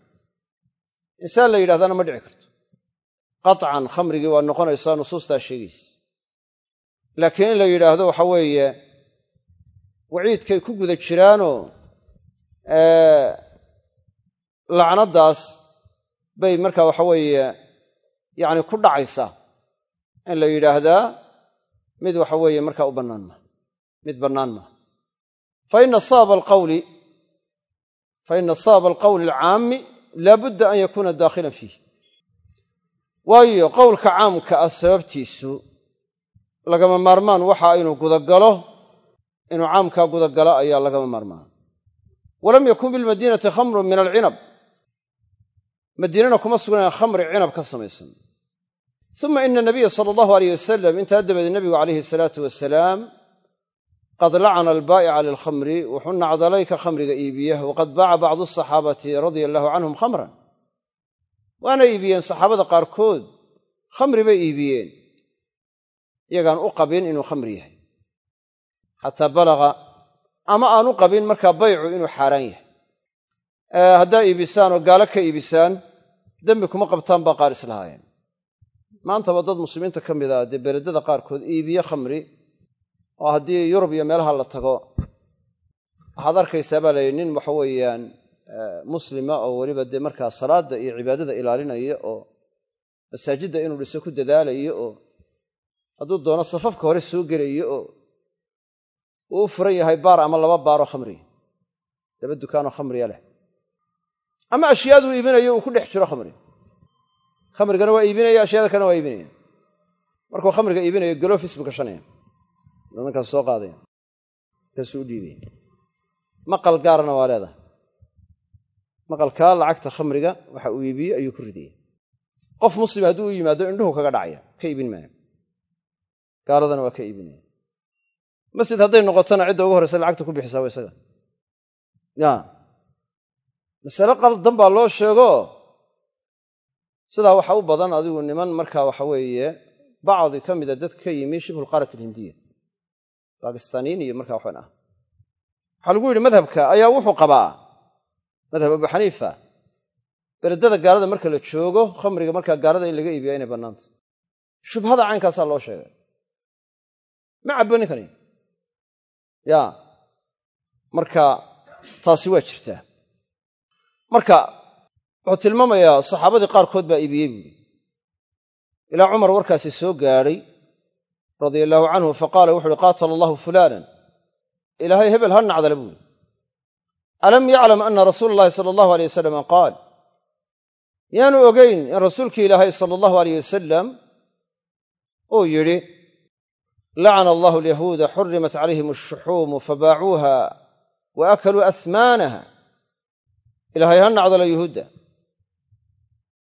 insaan la yidhahdana ma dhici karto. Qaطcan khamrigii waa noqonaysaa nusuustaa sheegaysa. Laakiin in la yidhaahdo waxa weeye waciidkay ku guda jiraanoo lacnaddaas bay markaa waxa weeye yacni ku dhacaysaa. In la yidhaahdaa mid waxa weeye markaa u bannaan maa mid bannaan maa faina saaba alqawli faina saaba alqawli alcaami laabudda an yakuuna daakhilan fiih. Waayo qowlka caamka ah sababtiisu lagama maarmaan waxa inuu gudagalo inuu caamkaa gudagalo ayaa lagama maarmaan. Walam yakun bilmadiinati khamrun min alcinab madiinana kuma sugnayn khamri cinab ka samaysan. Uma ina nabiya sala allahu aleyh wasalam intaa dabadeed nebigu calayhi salaatu wasalaam qad lacana albaa'ica lilkhamri wuxuu nacdalay ka khamriga iibiya waqad baaca bacdu asaxaabati radia allahu canhum khamran. Waana iibiyeen saxaabada qaarkood khamri bay iibiyeen. Iyagaan u qabin inuu khamri yahay. Xataa balaga ama aan u qabin markaa baycu inuu xaaraan yahay. Haddaa iibisaan oo gaalo ka iibisaan dembi kuma qabtaan baa qaar islahaayeen. Maantaba dad muslimiinta ka mid a dee beledada qaarkood iibiye khamri oo haddii yurub iyo meelaha la tago waxaad arkaysaa baa layidhi nin waxa weeyaan muslima oo weliba dee markaa salaadda iyo cibaadada ilaalinaya oo masaajidda inuu dhiso ku dadaalayo oo hadduu doono safafka hore soo gelayo oo uu u furan yahay baar ama laba baaroo khamriya laba dukaanoo khamriya leh. Ama ashyaaduu iibinayo uu ku dhex jiro khamri. Khamrigana waa iibinaya ashyaada kalena waa iibinaya. Markuu khamriga iibinayo galofis buu gashanaya dadankaas soo qaadaya. Kaasuu u dhiibaya maqal gaarana waa leedahay. Maqalkaa lacagta khamriga waxa uu iibiye ayuu ku ridaya. Qof muslima hadduu u yimaado indhuhu kaga dhacaya ka iibin maayo. Gaaladana waa ka iibinaya masjid hadday noqotona cidda ugu horraysa lacagta ku bixisaa waa isaga. Ya. Masale qaldan baa loo sheego sidaa waxa u badan adigu niman markaa waxa weeye bacdi ka mida dadka ka yimi shibhulqaarat alhindiya bakistaaniyiin iyo markaa waxaan ah waxaa lagu yidhi madhabka ayaa wuxuu qabaa. Madhab abu xaniifa beledada gaalada marka la joogo khamriga markaa gaalada in laga iibiya inay bannaanta. Shubhada caynkaasaa loo sheegay. Ma cabbo ninkani? Ya marka taasi waa jirtaa marka wuxuu tilmaamayaa saxaabadii qaarkood baa iibiyey buuhi ilaa cumar warkaasi soo gaadhay radia allaahu canhu faqaala wuxu uhi qaatala allahu fulaanan. Ilaahay hebel ha nacdala buuhi alam yaclam ana rasuula allahi sala allahu aleyh wasalam qaal? Yaanu ogeyn in rasuulkii ilaahay sala allahu aleyh wasalam uu yidhi lacana allahu alyahuuda xurimat calayhim ashuxuumu fabaacuuha wa akaluu asmaanaha ilaahay ha nacdalo yuhuudda.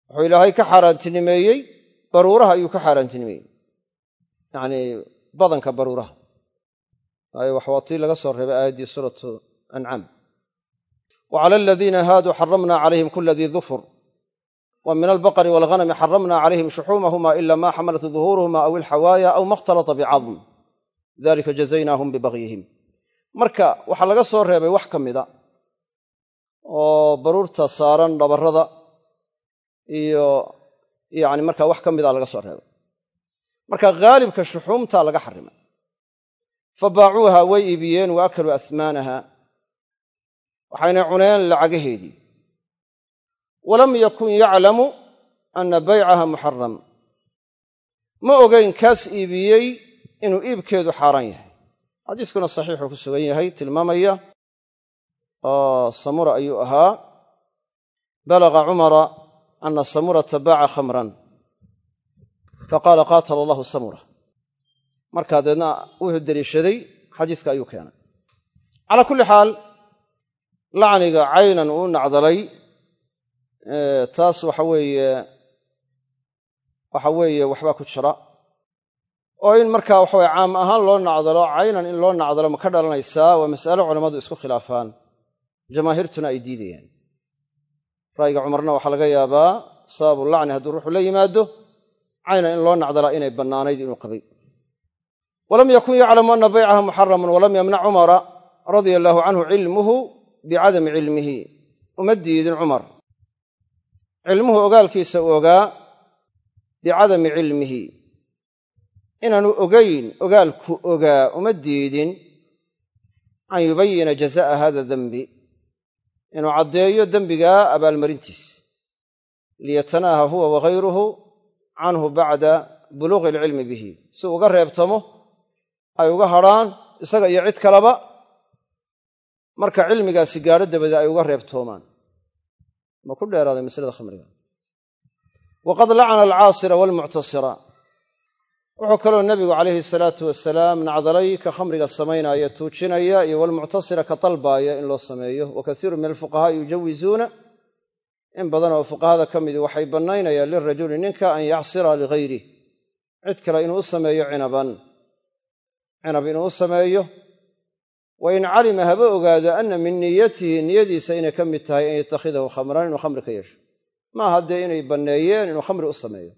Wuxuu ilaahay ka xaaraantinimeeyey baruuraha ayuu ka xaaraantinimeeyey yacnii badanka baruuraha. Waa tii laga soo reebay aayaddii suuratu ancaam wa cala aladiina haaduu xaramna calayhim kula dii dufur. Wa min albaqri walghanami xaramna calayhim shuxuumahuma ila ma xamalat duhuuruhuma aw ilxawaaya aw ma khtalata bicadm. Dalika jazaynaahum bibagyihim marka waxaa laga soo reebay wax ka mida oo baruurta saaran dhabarrada iyo yacni markaa wax ka mida laga soo reebay marka haalibka shuxuumtaa laga xarimay fa baacuuha way iibiyeen wa akaluu asmaanaha. Waxaynay cuneen lacagaheedii. Walam yakun yaclamu anna baycaha muxaram ma ogeyn kaas iibiyey inuu iibkeedu xaaraan yahay. Xadiiskuna saxiixuu ku sugan yahay tilmaamaya oo samura ayuu ahaa. Balaga cumara ana samurata baaca khamran faqaala qaatala allahu samura. Markaa deedna wuxuu deliishaday xadiiska ayuu keenay. Calaa kulli xaal lacniga caynan uu nacdalay taas waxa weeye waxa weeye waxbaa ku jira. Oo in markaa waxaweye caam ahaan loo nacdalo caynan in loo nacdalo ma ka dhalanaysaa waa mas'alo culammadu isku khilaafaan. Jamaahiirtuna ay diidayaan. Ra'yiga cumarna waxaa laga yaabaa sababu lacni hadduu ruuxu la yimaado cayna in loo nacdalaa inay bannaanayd inuu qabay. Walam yakun yaclamu ana baycaha muxaramun walam yamnac cumara radia allaahu canhu cilmuhu bicadami cilmihi. Uma diidin cumar. Cilmuhu ogaalkiisa u ogaa bicadami cilmihi. Inaanu ogayn ogaalku ogaa uma diidin an yubayina jaza'a hada dembi inuu caddeeyo dembigaa abaalmarintiis. Liyatanaaha huwa wagayruhu canhu bacda buluuqi alcilmi bihi. Si uga reebtamo ay uga hadrhaan isaga iyo cid kaleba marka cilmigaasi gaadho dabade ay uga reebtoomaan. Ma ku dheeraaday masalada khamriga? Waqad lacana alcaasira waalmuctasira wuxuu kaloo nebigu calayhi salaatu wasalaam nacdalay ka khamriga samaynaya tuujinaya iyo walmuctasira ka dalbaaya in loo sameeyo wa kasiiru min alfuqahaa'i yujawizuuna in badan oo fuqahada ka midi waxay bannaynayaan lirajuli ninka an yacsira ligayrih cid kale inuu u sameeyo cinaban. Cinab inuu u sameeyo. Wa in calima haba ogaado anna min niyatihi niyadiisa inay ka mid tahay an yatakhidahu khamran inuu khamri ka yeesho. Maaha dee inay banneeyeen inuu khamri u sameeyo.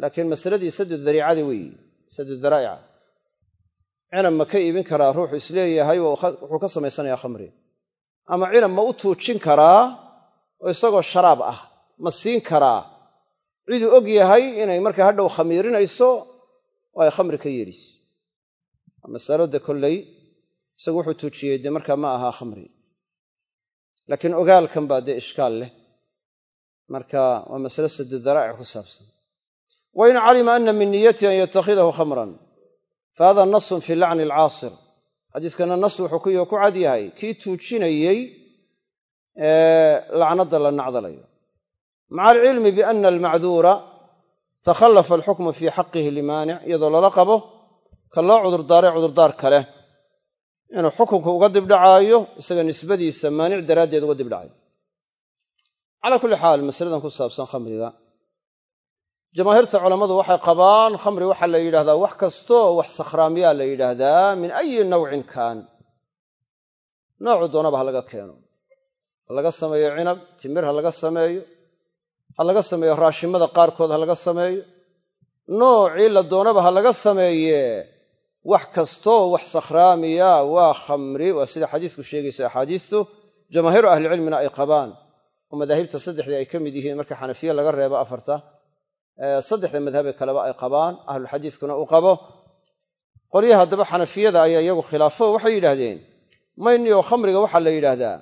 Laakiin masaladii sadu dariicadi weeyi sadu daraa'ica. Cinab ma ka iibin karaa ruuxu is leeyahay wuxuu ka samaysanayaa khamri. Ama cinab ma u tuujin karaa oo isagoo sharaab ah. Ma siin karaa. Ciduu og yahay inay markaa hadhow khamiirinayso oo ay khamri ka yeedhayso masalo de kolley isagu wuxuu tuujiyey dee markaa ma ahaa khamri. Laakiin ogaalkan baa dee ishkaal leh. Marka waa masalo sadu daraa'ic ku saabsan. Wain calima ana min niyatihi an yatakhidahu khamran fahada nasun fi lacni alcaasir. Xadiiskana nas wuxuu ku cad yahay. Kii tuujinayey lacnadda la nacdalayo. Maca alcilmi biana almacduura takhallafa alxukmu fii xaqihi limaanic iyadoo lala qabo ka loo cudurdaaray cudurdaar kale. Inuu xukunku uga dibdhacaayo isaga nisbadiisa maanic daraaddeed uga dibdhacayo calaa kulli xaal masaladan ku saabsan khamriga. Jamaahiirta culammadu waxay qabaan khamri waxaa la yidhahdaa wax kastoo wax sakhraamiyaa la yidhaahdaa min ayi nawcin kaan. Noocu doonaba ha laga keeno ha laga sameeyo cinab timir ha laga sameeyo ha laga sameeyo raashimada qaarkood ha laga sameeyo. Noocii la doonaba ha laga sameeye wax kastoo wax sakhraamiya waa khamri waa sida xadiisku sheegaysa axaadiistu jamaahiiru ahlicilmina ay qabaan. Oo madaahibta saddexdii ay ka mid yihiin marka xanafiye laga reebo afarta saddexda madhabe kaleba ay qabaan ahlulxadiiskuna uu qabo. Qolyaha haddaba xanafiyada ayaa iyagu khilaafo waxay yidhaahdeen mayniyo khamriga waxaa la yidhaahdaa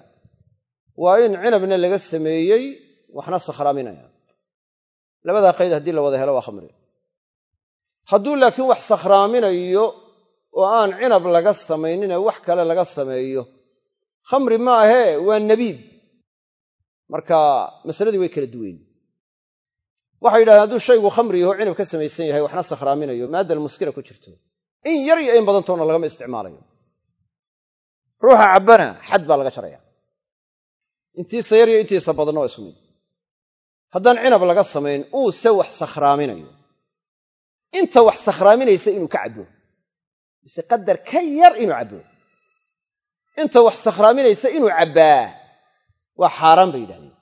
waa in cinabna laga sameeyey waxna sakhraaminaya labadaa qayd haddii la wada helo waa khamri. Hadduu laakiin wax sakhraaminayo oo aan cinab laga samaynine wax kale laga sameeyo. Khamri maahee waa nabiid marka masaladii way kala duweyn. Waxay yidhahdeen hadduu shaygu khamri yaho cinab ka samaysan yahay waxna sakhraaminayo maadal muskila ku jirto. In yar iyo in badantoona lagama isticmaalayo. Ruuxa cabbana xad baa laga jaraya intiisa yar iyo intiisa badanna waa isku mid. Haddaan cinab laga samayn uuse wax sakhraaminayo. Inta wax sakhraaminaysa inuu ka cabbo mise qadar ka yar inuu cabbo inta wax sakhraaminaysa inuu cabbaa. Waa xaaraan bay yidhahdeen.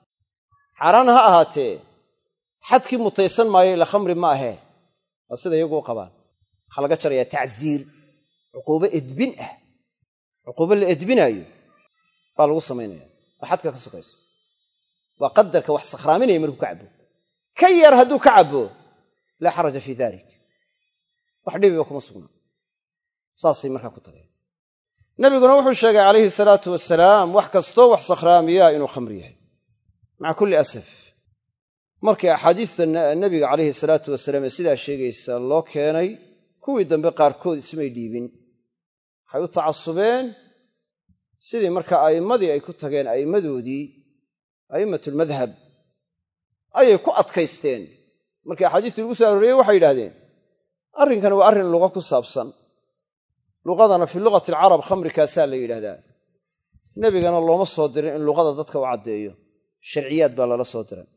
Xaaraan ha ahaatee xadkii mutaysan maayo ila khamri ma ahee. Waa sida iyagu u qabaan. Waxaa laga jarayaa tacsiir cuquubo edbin ah. Cuquubo la edbinaayo baa lagu samaynaya xadka ka sokaysa waa qadarka wax sakhraaminaya markuu ka cabbo. Ka yar hadduu ka cabbo laa xaraja fii dalik wax dhibiba kuma sugnaa saasay markaa ku tageen. Nabiguna wuxuu sheegay calayhi salaatu wasalaam wax kastoo wax sakhraamiyaa inuu khamri yahay. Maca kulli asaf. Markii axaadiista nebiga calayhi salaatu wasalaam ee sidaa sheegaysa loo keenay kuwii dambe qaarkood ismay dhiibin. Waxay u tacasubeen sidii marka a'immadii ay ku tageen a'immadoodii a'immatulmadhab ayay ku adkaysteen. Markii axaadiistii lagu soo arooriyey waxay yidhahdeen arrinkani waa arrin luqa ku saabsan. Luqadana fii luqati alcarab khamrikaasaa la yidhahdaa nebigana looma soo dirin in luqada dadka u caddeeyo. Sharciyaad baa lala soo diray.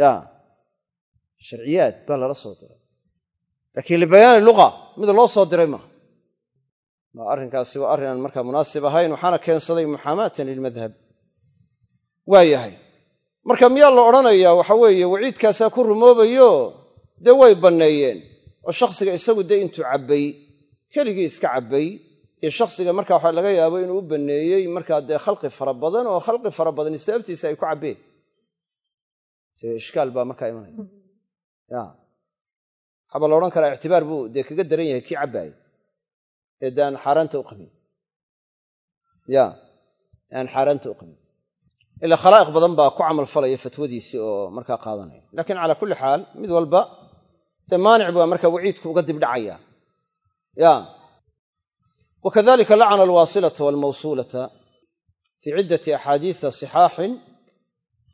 Ya sharciyaad baa lala soo diray. Laakiin libayaani luqa mid loo soo diray maaha ma arrinkaasi waa arrin aan markaa munaasib ahayn waxaana keensaday muxaamaatan lilmadhab waa yahay. Marka miyaa la odhanayaa waxa weeye waciidkaasaa ku rumoobayo dee way banneeyeen. Oo shakhsiga isagu dee intuu cabbay keligii iska cabbay iyo shakhsiga marka waxa laga yaabo inuu u banneeyey markaa dee khalqi fara badan oo khalqi fara badani sababtiisa ay ku cabbeen. Dee ishkaal baa markaa imanaya. Ya waxaaba la odhan karaa ictibaar buu dee kaga daran yahay kii cabbaaya ee de aan xaaraanta u qabin. Ya aan xaaraanta u qabin. Ilaa khalaa'iq badan baa ku camal falaya fatwadiisii oo markaa qaadanaya. Lakiin calaa kulli xaal mid walba dee maanic baa markaa waciidku uga dibdhacaya ya. Wakadalika lacana alwaasilata walmawsuulata fii ciddati axaadiisa sixaaxin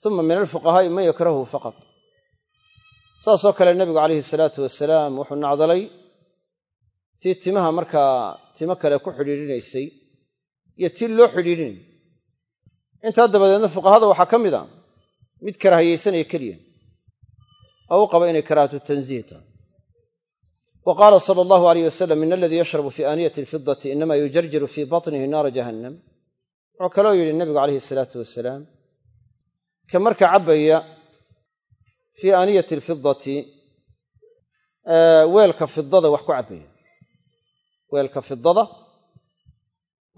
uma min alfuqahaa'i man yakrahu faqad saasoo kale nebigu calayhi salaatu wasalaam tii timaha markaa timo kale ku xidhiidhinaysay iyo tii loo xidhiidhinayay intaa dabadeedna fuqahada waxaa ka mid a mid karaahiyeysanaya keliya oo u qaba inay karaahatu tanziih tahay wa qaala sala allahu alayh wasalam ina aladii yashrabu fii aaniyati alfidati inama yujarjiru fii batnihi naara jahannam. Wuxuu kaloo yidhi nebigu calayhi salaatu wasalaam ka marka cabbaya fii aaniyati alfidati weelka fidada wax ku cabbaya weelka fidada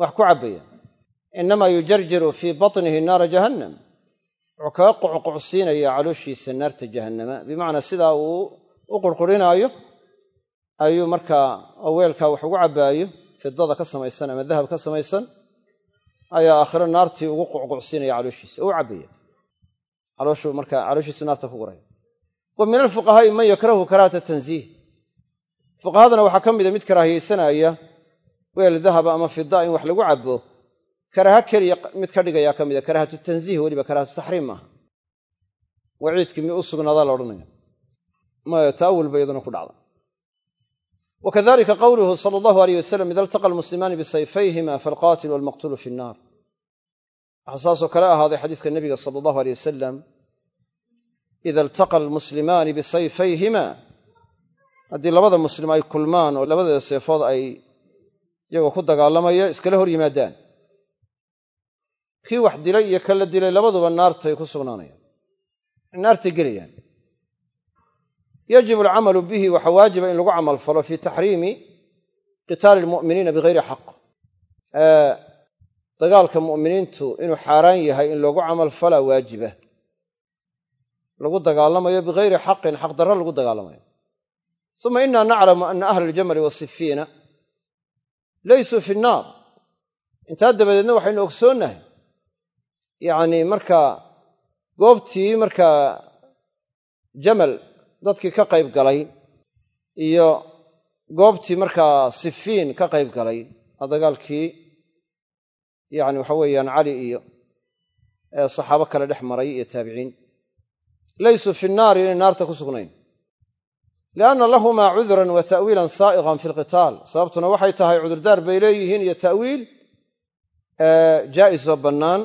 wax ku cabbaya. Inamaa yujarjiru fii batnihi naara jahannam. Wuxuu kaga qucqucsiinayaa calooshiisa naarta jahannama. Bimacnaa sidaa uu u qurqurinaayo ayuu markaa oo weelkaa wax ugu cabbaayo fidada ka samaysan ama dahab ka samaysan ayaa aakhiro naartii ugu qucqucsiinaya calooshiisa oo u cabbaya markaa calooshiisu naarta ku guraya wa min alfuqahaa'i man yakrahu karaahata tanziih fuqahadana waxaa ka mida mid karaahiyeysanaya weel dahaba ama fida in wax lagu cabbo karaaha keliya mid ka dhigayaa ka mida karaahatu tanziih weliba karaahatu taxriim maaha. Waciidkii mi u sugnaadaa la odhanaya maya ta'awul iyaduna ku dhacda. Wa qowluhu sala allahu aleyh wasalam ida altaqa almuslimaani bisayfayhima faalqaatilu walmaqtulu fi nnaar waxaa saasoo kale ahaaday xadiiska nebiga sala allahu aleyh wasalam ida altaqa almuslimaani bisayfayhima haddii labada muslim ay kulmaan oo labadeeda seefood ay iyagoo ku dagaalamaya iskala hor yimaadaan. Kii wax dilay iyo ka la dilay labaduba naartay ku sugnaanayaan. Naartay gelayaan. Yajibu alcamalu bihi waxaa waajiba in lagu camal falo fii taxriimi qitaali almu'miniina bigayri xaq. Dagaalka mu'miniintu inuu xaaraan yahay in loogu camal falaa waajiba lagu dagaalamayo bigayri xaqin xaq darro lagu dagaalamayo uma ina naclamu ana ahla aljamali wasifiina laysuu fi nnaar intaa dabadeedna waxaynu ogsoonnahay yacnii markaa goobtii markaa jamal dadkii ka qayb galay iyo goobtii markaa sifiin ka qayb galay a dagaalkii yacni waxa weeyaan cali iyo saxaabo kale dhex maray iyo taabiciin laysuu fi nnaari inay naarta ku sugnayn lianna lahumaa cudran wa ta'wiilan saa'iqan fi lqitaal sababtuna waxay tahay cudurdaar bay leeyihiin iyo ta'wiil jaa'isoo bannaan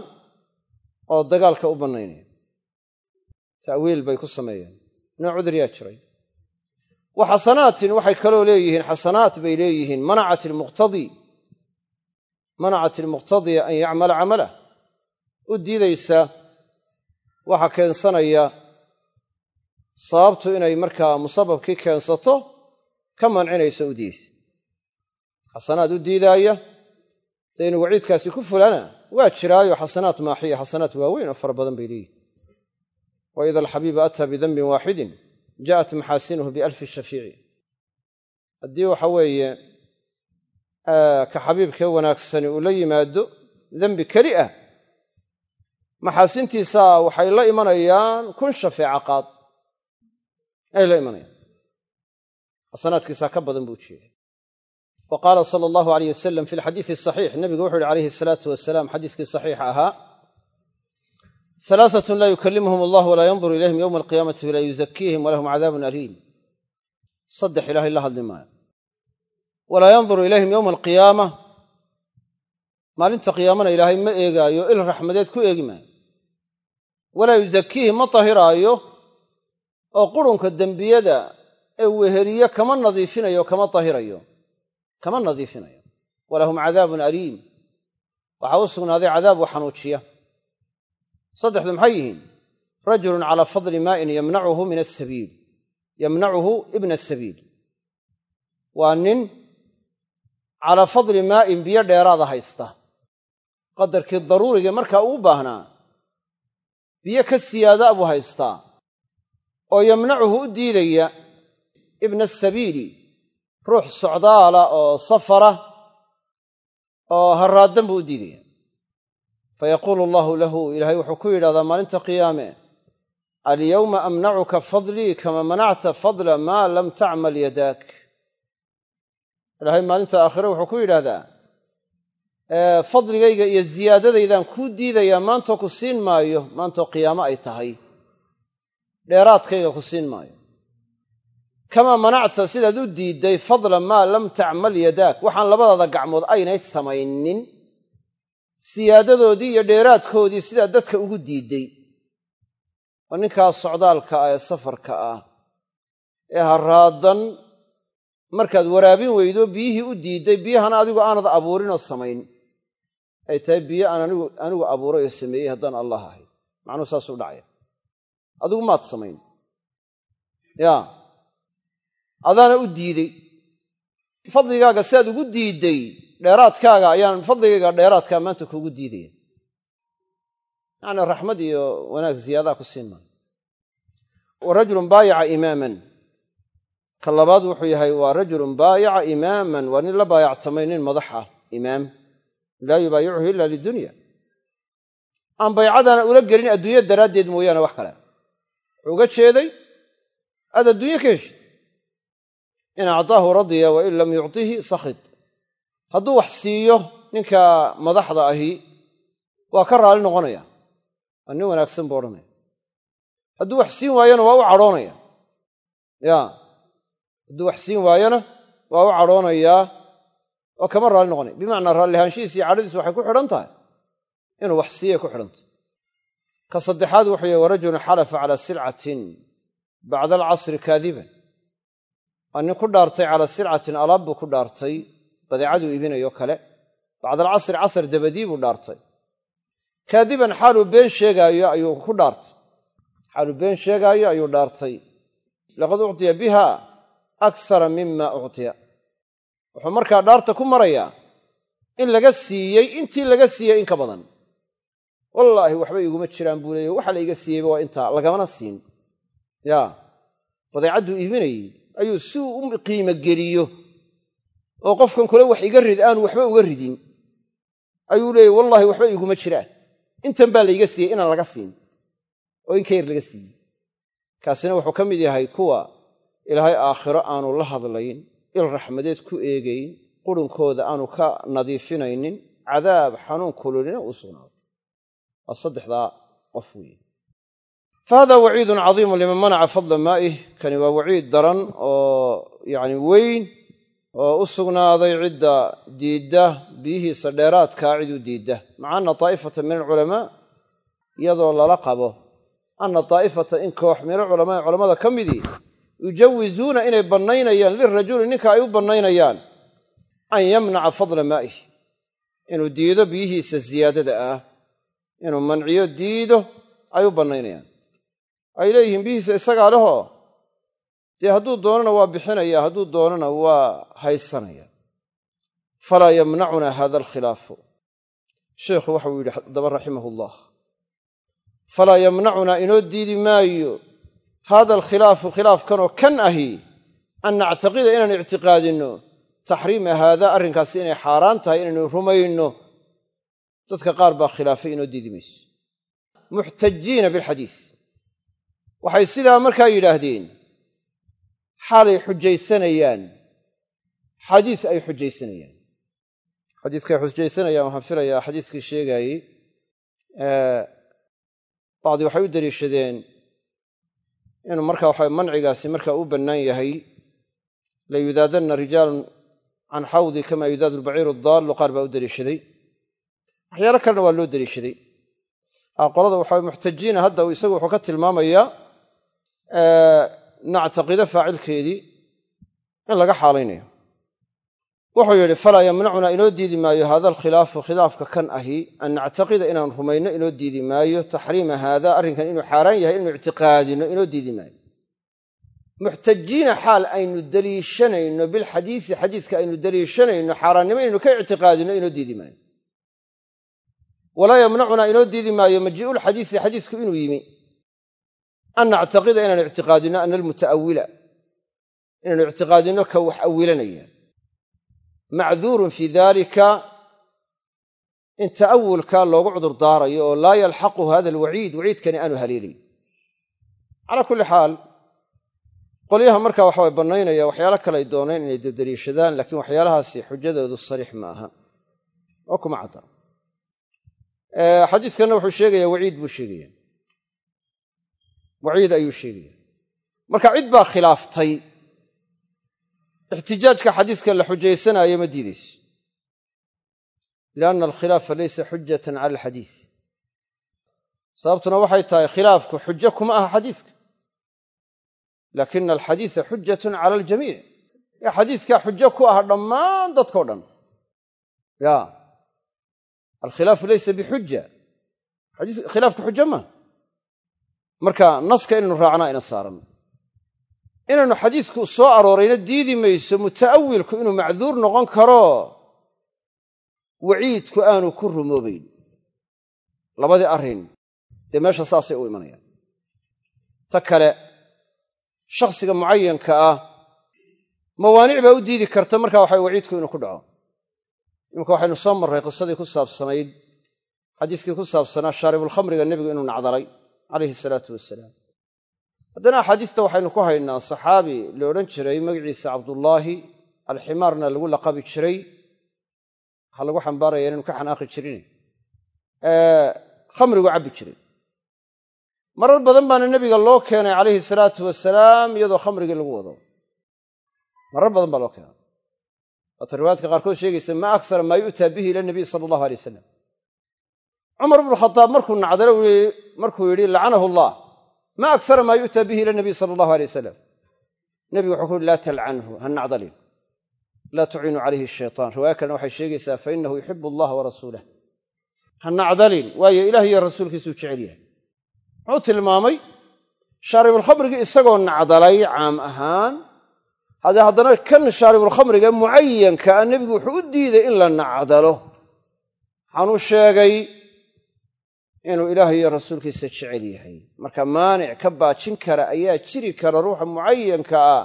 oo dagaalka u bannaynaya ta'wiil bay ku sameeyeen nooc cudriyaa jiray wa xasanaatin waxay kaloo leeyihiin xasanaat bay leeyihiin manacat ilmuqtadii manacat ilmuqtadiya an yacmala camalah u diidaysa waxa keensanaya sababtu inay markaa musababkii keensato ka mancinaysa u diidaysa xasanaad u diidaaya dee waciidkaasi ku fulana waa jiraayo xasanaat maaxiya xasanaat waaweyn oo fara badan bay leeyihiin wa ida alxabiibu ataa bidanbin waaxidin ja'at maxaasinuhu bialfi shafiici. Haddii waxa weeye ka xabiibkee wanaagsani uu la yimaado dembi keli ah maxaasintiisaa waxay la imanayaan kun shafeeca qaad ay la imanayaan xasanaadkiisaa ka badan buu jeeday wa qaala sala allahu alayh wasalam fi alxadiisi asaxiix nabigu wuxu uhi calayhi asalaatu wasalaam xadiiskii saxiixa ahaa alaaatun laa yukallimuhum allah walaa yanduru ilayhim yowma alqiyaamati walaa yuzakiihim walahum cadaabun aliim. Saddex ilahay la hadli maayo walaa yanduru ilayhim yowma alqiyaama. Maalinta qiyaamana ilaahay ma eegaayo il raxmadeed ku eegi maayo walaa yuzakiihim ma tahiraayo oo qurunka dembiyada ee weheliye kama nadiifinayo kama tahirayo kama nadiifinayo. Walahum cadaabun aliim. Waxaa u sugnaaday cadaab u xanuujiya. Saddexdu maxay yihiin? Rajulun calaa fadli maa'in yamnacuhu min asabiil yamnacuhu ibna asabiil waa nin calaa fadli maa'in biyo dheeraada haysta. Qadarkii daruuriga markaa uu baahnaa biyo ka siyaada buu haystaa oo yamnacuhu u diidaya ibna asabiili ruux socdaala oo safara oo harraaddan buu u diidaya. Fa yaquulu allahu lahu ilaahay wuxuu ku yidhahdaa maalinta qiyaame alyowma amnacuka fadlii kama manacta fadla maa lam tacmal yadaak. Ilaahay maalinta aakhire wuxuu ku yidhaahdaa fadligayga iyo ziyaadadaydaan kuu diidayaa maantoo ku siin maayo maantoo qiyaamo ay tahay dheeraadkayga ku siin maayo. Kamaa manacta sidaad u diidday fadla maa lam tacmal yadaak. Waxaan labadaada gacmood aynay samaynin. Siyaadadoodii iyo dheeraadkoodii sidaa dadka ugu diidday. Waa ninkaas socdaalka ah ee safarka ah. Ee harraadan markaad waraabin weydo biyihii u diidday biyahana adigu aanad abuurinoo samayn. Ay tahay biyo aan anigu anigu abuuray oo sameeyey haddaan allah ahay. Macnuhu saasuu dhacaya adigu maad samayn. Yaa adaana u diidey fadligaaga siaad ugu diidday dheeraadkaaga ayaan fadligayga dheeraadkaa maanta kuugu diidaya. Yacnii raxmad iyo wanaag ziyaadaa ku siin maayo wa rajulun baayaca imaaman. Ka labaad wuxuu yahay waa rajulun baayaca imaaman. Waa nin la baayactamay nin madax ah imaam. Laa yubaayicuhu ila lidunya. Aan baycadana ula gelin adduunya daraaddeed mooyaane wax kale uga jeeday aad adduunye ka heshid. In acطaahu radiya wa in lam yucطihi sakhid. Hadduu wax siiyo ninka madaxda ahi waa ka raali noqonaya. Waa nin wanaagsan buu odhanaya. Hadduu wax siin waayona waa u cadhoonaya. Ya. Hadduu wax siin waayona waa u cadhoonayaa oo kama raalli noqonaya. Bimacnaa raallihaanshihiis iyo cadhadiis waxay ku xidhan tahay. Inuu wax siiyay ku xidhan tahay ka saddexaad wuxuu yahy warajulun xalafa calaa silcatin bacda alcasri kaadiban. Waa nin ku dhaartay calaa silcatin alaab buu ku dhaartay badeecaduu iibinayo kale. Bacda alcasri casar dabadii buu dhaartay. Kaadiban xaaluu been sheegaayo ayuu ku dhaartay. Xaaluu been sheegaayo ayuu dhaartay. Laqad uctiya biha aksara mima uctiya. Wuxuu markaa dhaarta ku marayaa in laga siiyey intii laga siiyey in ka badan wallaahi waxba iguma jiraan buu leeya waxa la iga siiyeyba waa intaa lagamana siin. Yaa badeecadduu iibinayey. Ayuu si u qiimo geliyo. Oo qofkan kule wax iga rid aanu waxba uga ridin. Ayuu leeyay wallaahi waxba iguma jiraan. Intan baa layga siiyey inaan laga siin. Oo in ka yar laga siiyey. Kaasina wuxuu ka mid yahay kuwa ilaahay aakhiro aanu la hadlayn il raxmadeed ku eegayn qurunkooda aanu ka nadiifinaynin cadaab xanuun kululina uu sugnaaday waa saddexdaa qof weeye. Fa hada waciidun cadiimun liman manaca fadla maa'ih kani waa waciid daran oo yacni weyn oo u sugnaaday cidda diidda biyihiisa dheeraadkaa cid u diidda. Maca anna taa'ifata min alculamaa iyadoo lala qabo. Anna taa'ifata in koox min alculamaa culamada ka midii yujawizuuna inay bannaynayaan lirajuli ninka ay u bannaynayaan an yamnaca fadla maa'ih inuu diido biyihiisa siyaadada ah inuu manciyo diido ay u bannaynayaan. Ay leeyihiin biyihiisa isagaa lehoo dee hadduu doonana waa bixinaya hadduu doonana waa haysanaya. Falaa yamnacuna hada alkhilaafu. Sheikhu waxau yidhi haddaba raximahu allah falaa yamnacunaa inoo diidi maayo. Hada alkhilaafu khilaafkanoo kan ahi an nactaqida inaan ictiqaadinno. Taxriima haada arrinkaasi inay xaaraan tahay inaynu rumayno dadka qaar baa khilaafay inoo diidi mayso muxtajiina bilxadiis. Waxay sidaa markaa yidhaahdeen xaalay xujaysanayaan. Xadiis ay xujaysanayaan. Xadiiskay xujaysanayaan waxaan filayaa xadiiskii sheegaayey bacdi waxay u deliishadeen inuu marka waxa mancigaasi markaa u bannaan yahay. La yudaadanna rijaalun can xawdi kama yudaadu albaciiru daallu qaar baa u deliishaday waxyaalo kalena waa loo deliishaday qolada waxa muxtajiina hadda isagu wuxuu ka tilmaamayaa nactaqido faacilkeedii in laga xaalaynayo wuxuu yidhi falaa yamnacuna inoo diidi maayo hada alkhilaafu khilaafka kan ahi an nactaqida inaan rumayno inoo diidi maayo taxriima haada arrinkan inuu xaaraan yahay inuu ictiqaadino inoo diidi maayo. Muxtajiina xaal aynu deliishanayno bilxadiisi xadiiska aynu deliishanayno xaaraannimo inaynu ka ictiqaadino inoo diidi maayo walaa yamnacunaa inoo diidi maayo majii'ulxadiisi xadiisku inuu yimi. An nactaqida inaanu ictiqaadino ana almuta'awila inaanu ictiqaadino ka wax awilanaya. Macduurun fii dalika in ta'awulka loogu cudurdaarayo oo laa yalxaqu hada alwaciid waciidkani aanu haleelayn calaa kulli xaal qolyaha markaa waxa way bannaynaya waxyaalo kale dooneen inay daldeliishadaan laakiin waxyaalahaasi xujadoodu sariix ma aha oo kuma cadda xadiiskanna wuxuu sheegaya waciid buu sheegaya. Waciid ayuu sheegaya. Marka cid baa khilaaftay ixtijaajka xadiiska la xujaysanaayo ma diidayso lianna alkhilaafa laysa xujatan cala alxadiis. Sababtuna waxay tahay khilaafku xujo kuma aha xadiiska. Laakina alxadiisa xujatun cala aljamiic. Ee xadiiskaa xujo ku ah dhammaan dadkao dhan. Ya alkhilaafu laysa bixuja khilaafku xujo maa marka naska inaynu raacnaa ina saaran inaynu xadiisku soo aroorayna diidi mayso muta'awilku inuu macduur noqon karo waciidku aanu ku rumoobayn labadii arrin dee meesha saasay u imanayaan ta kale shakhsiga mucayanka ah mawaanic baa u diidi karta markaa waxa waciidku inuu ku dhaco iminka waxaynu soo marray qisadii ku saabsanayd xadiiskii ku saabsanaa shaaribulkhamriga nebigu inuu nacdalay calayhi salaatu wasalaam haddana axaadiista waxaynu ku haynaa saxaabi la odhan jiray magaciisa cabdullaahi alximaarna lagu laqabi jiray. Waxaa lagu xambaaraya inaynu ka xanaaqi jirin. Khamrigu cabbi jiray. Marar badan baana nebiga loo keenay calayhi salaatu wasalaam iyadoo khamrigii lagu wado. Marar badan baa loo keenay waata riwaayadka qaarkood sheegaysa maa aksara maa yu'taa bihi ila nabiy sala allahu alay wasalam cumar bnu khadaab markuu nacdalo markuu yidhi lacanahu allah. Ma aksara maa yu'taa bihi ila nabiy sala allahu alay wasalam nebigu wuxuu ku uhi laa talcanhu ha nacdalin. Laa tuciinu calayhi shaytaan. Riwaaya kalena waxay sheegaysaa fa inahu yuxibu allaha wa rasuulah ha nacdalin. Waayo ilaah iyo rasuulkiisuu jecel yahay. Muxuu tilmaamay isagoo nacdalay caam ahaan haddee haddana kan shaaribulkhamriga mucayanka ah nebigu wuxuu u diiday in la nacdalo. Waxaanuu sheegay inuu ilaah iyo rasuulkiisa jecel yahay. Marka maanic ka baajin kara ayaa jiri kara ruuxa mucayanka ah.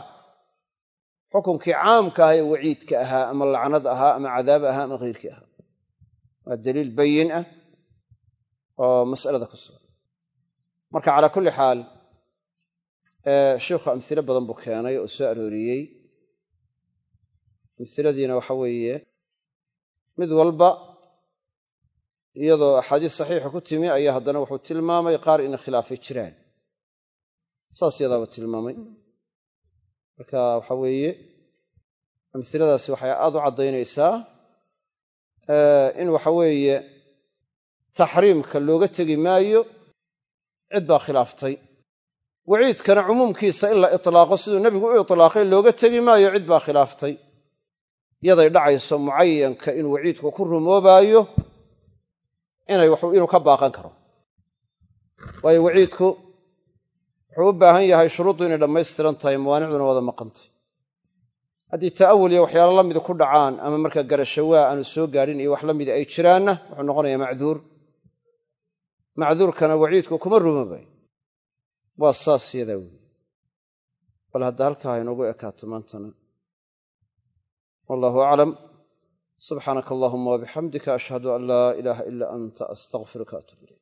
Xukunkii caamka ah ee waciidka ahaa ama lacnad ahaa ama cadaab ahaa ama keyrkii ahaa. Waa daliil bayin ah oo mas'alada ku sugan. Marka calaa kulli xaal sheikhu amhilo badan buu keenay oo soo arooriyey. Amhiladiina waxa weeye mid walba iyadoo axaadiis saxiixa ku timi ayaa haddana wuxuu tilmaamay qaar inay khilaafay jiraan. Saas yadaaba tilmaamay. Marka waxa weeye amhiladaasi waxay aad u caddaynaysaa in waxa weeye taxriimka looga tegi maayo cid baa khilaaftay waciidkana cumuumkiisa in la itlaaqo siduu nebigu u itlaaqay looga tegi maayo cid baa khilaaftay. Yaday dhacayso mucayanka inuu waciidku ku rumoobaayo inuu ka baaqan karo. Waayo waciidku wuxuu u baahan yahay shuruuddu inay dhammaystiran tahay mawaanicduna wada maqantay. Haddii ta'awul iyo waxyaalo la midi ku dhacaan ama markaa garashawaa aanu soo gaadhin iyo wax la midi ay jiraanna wuxuu noqonayaa macduur. Macduurkana waciidku kuma rumoobayo waa saas yadaa weyi bal hadda halkaa inoogu ekaato maantana. Wallahu aclam. Subxaanaka allahuma wabixamdika ashhadu an laa ilaaha ila anta astaqfiruka atub ilayk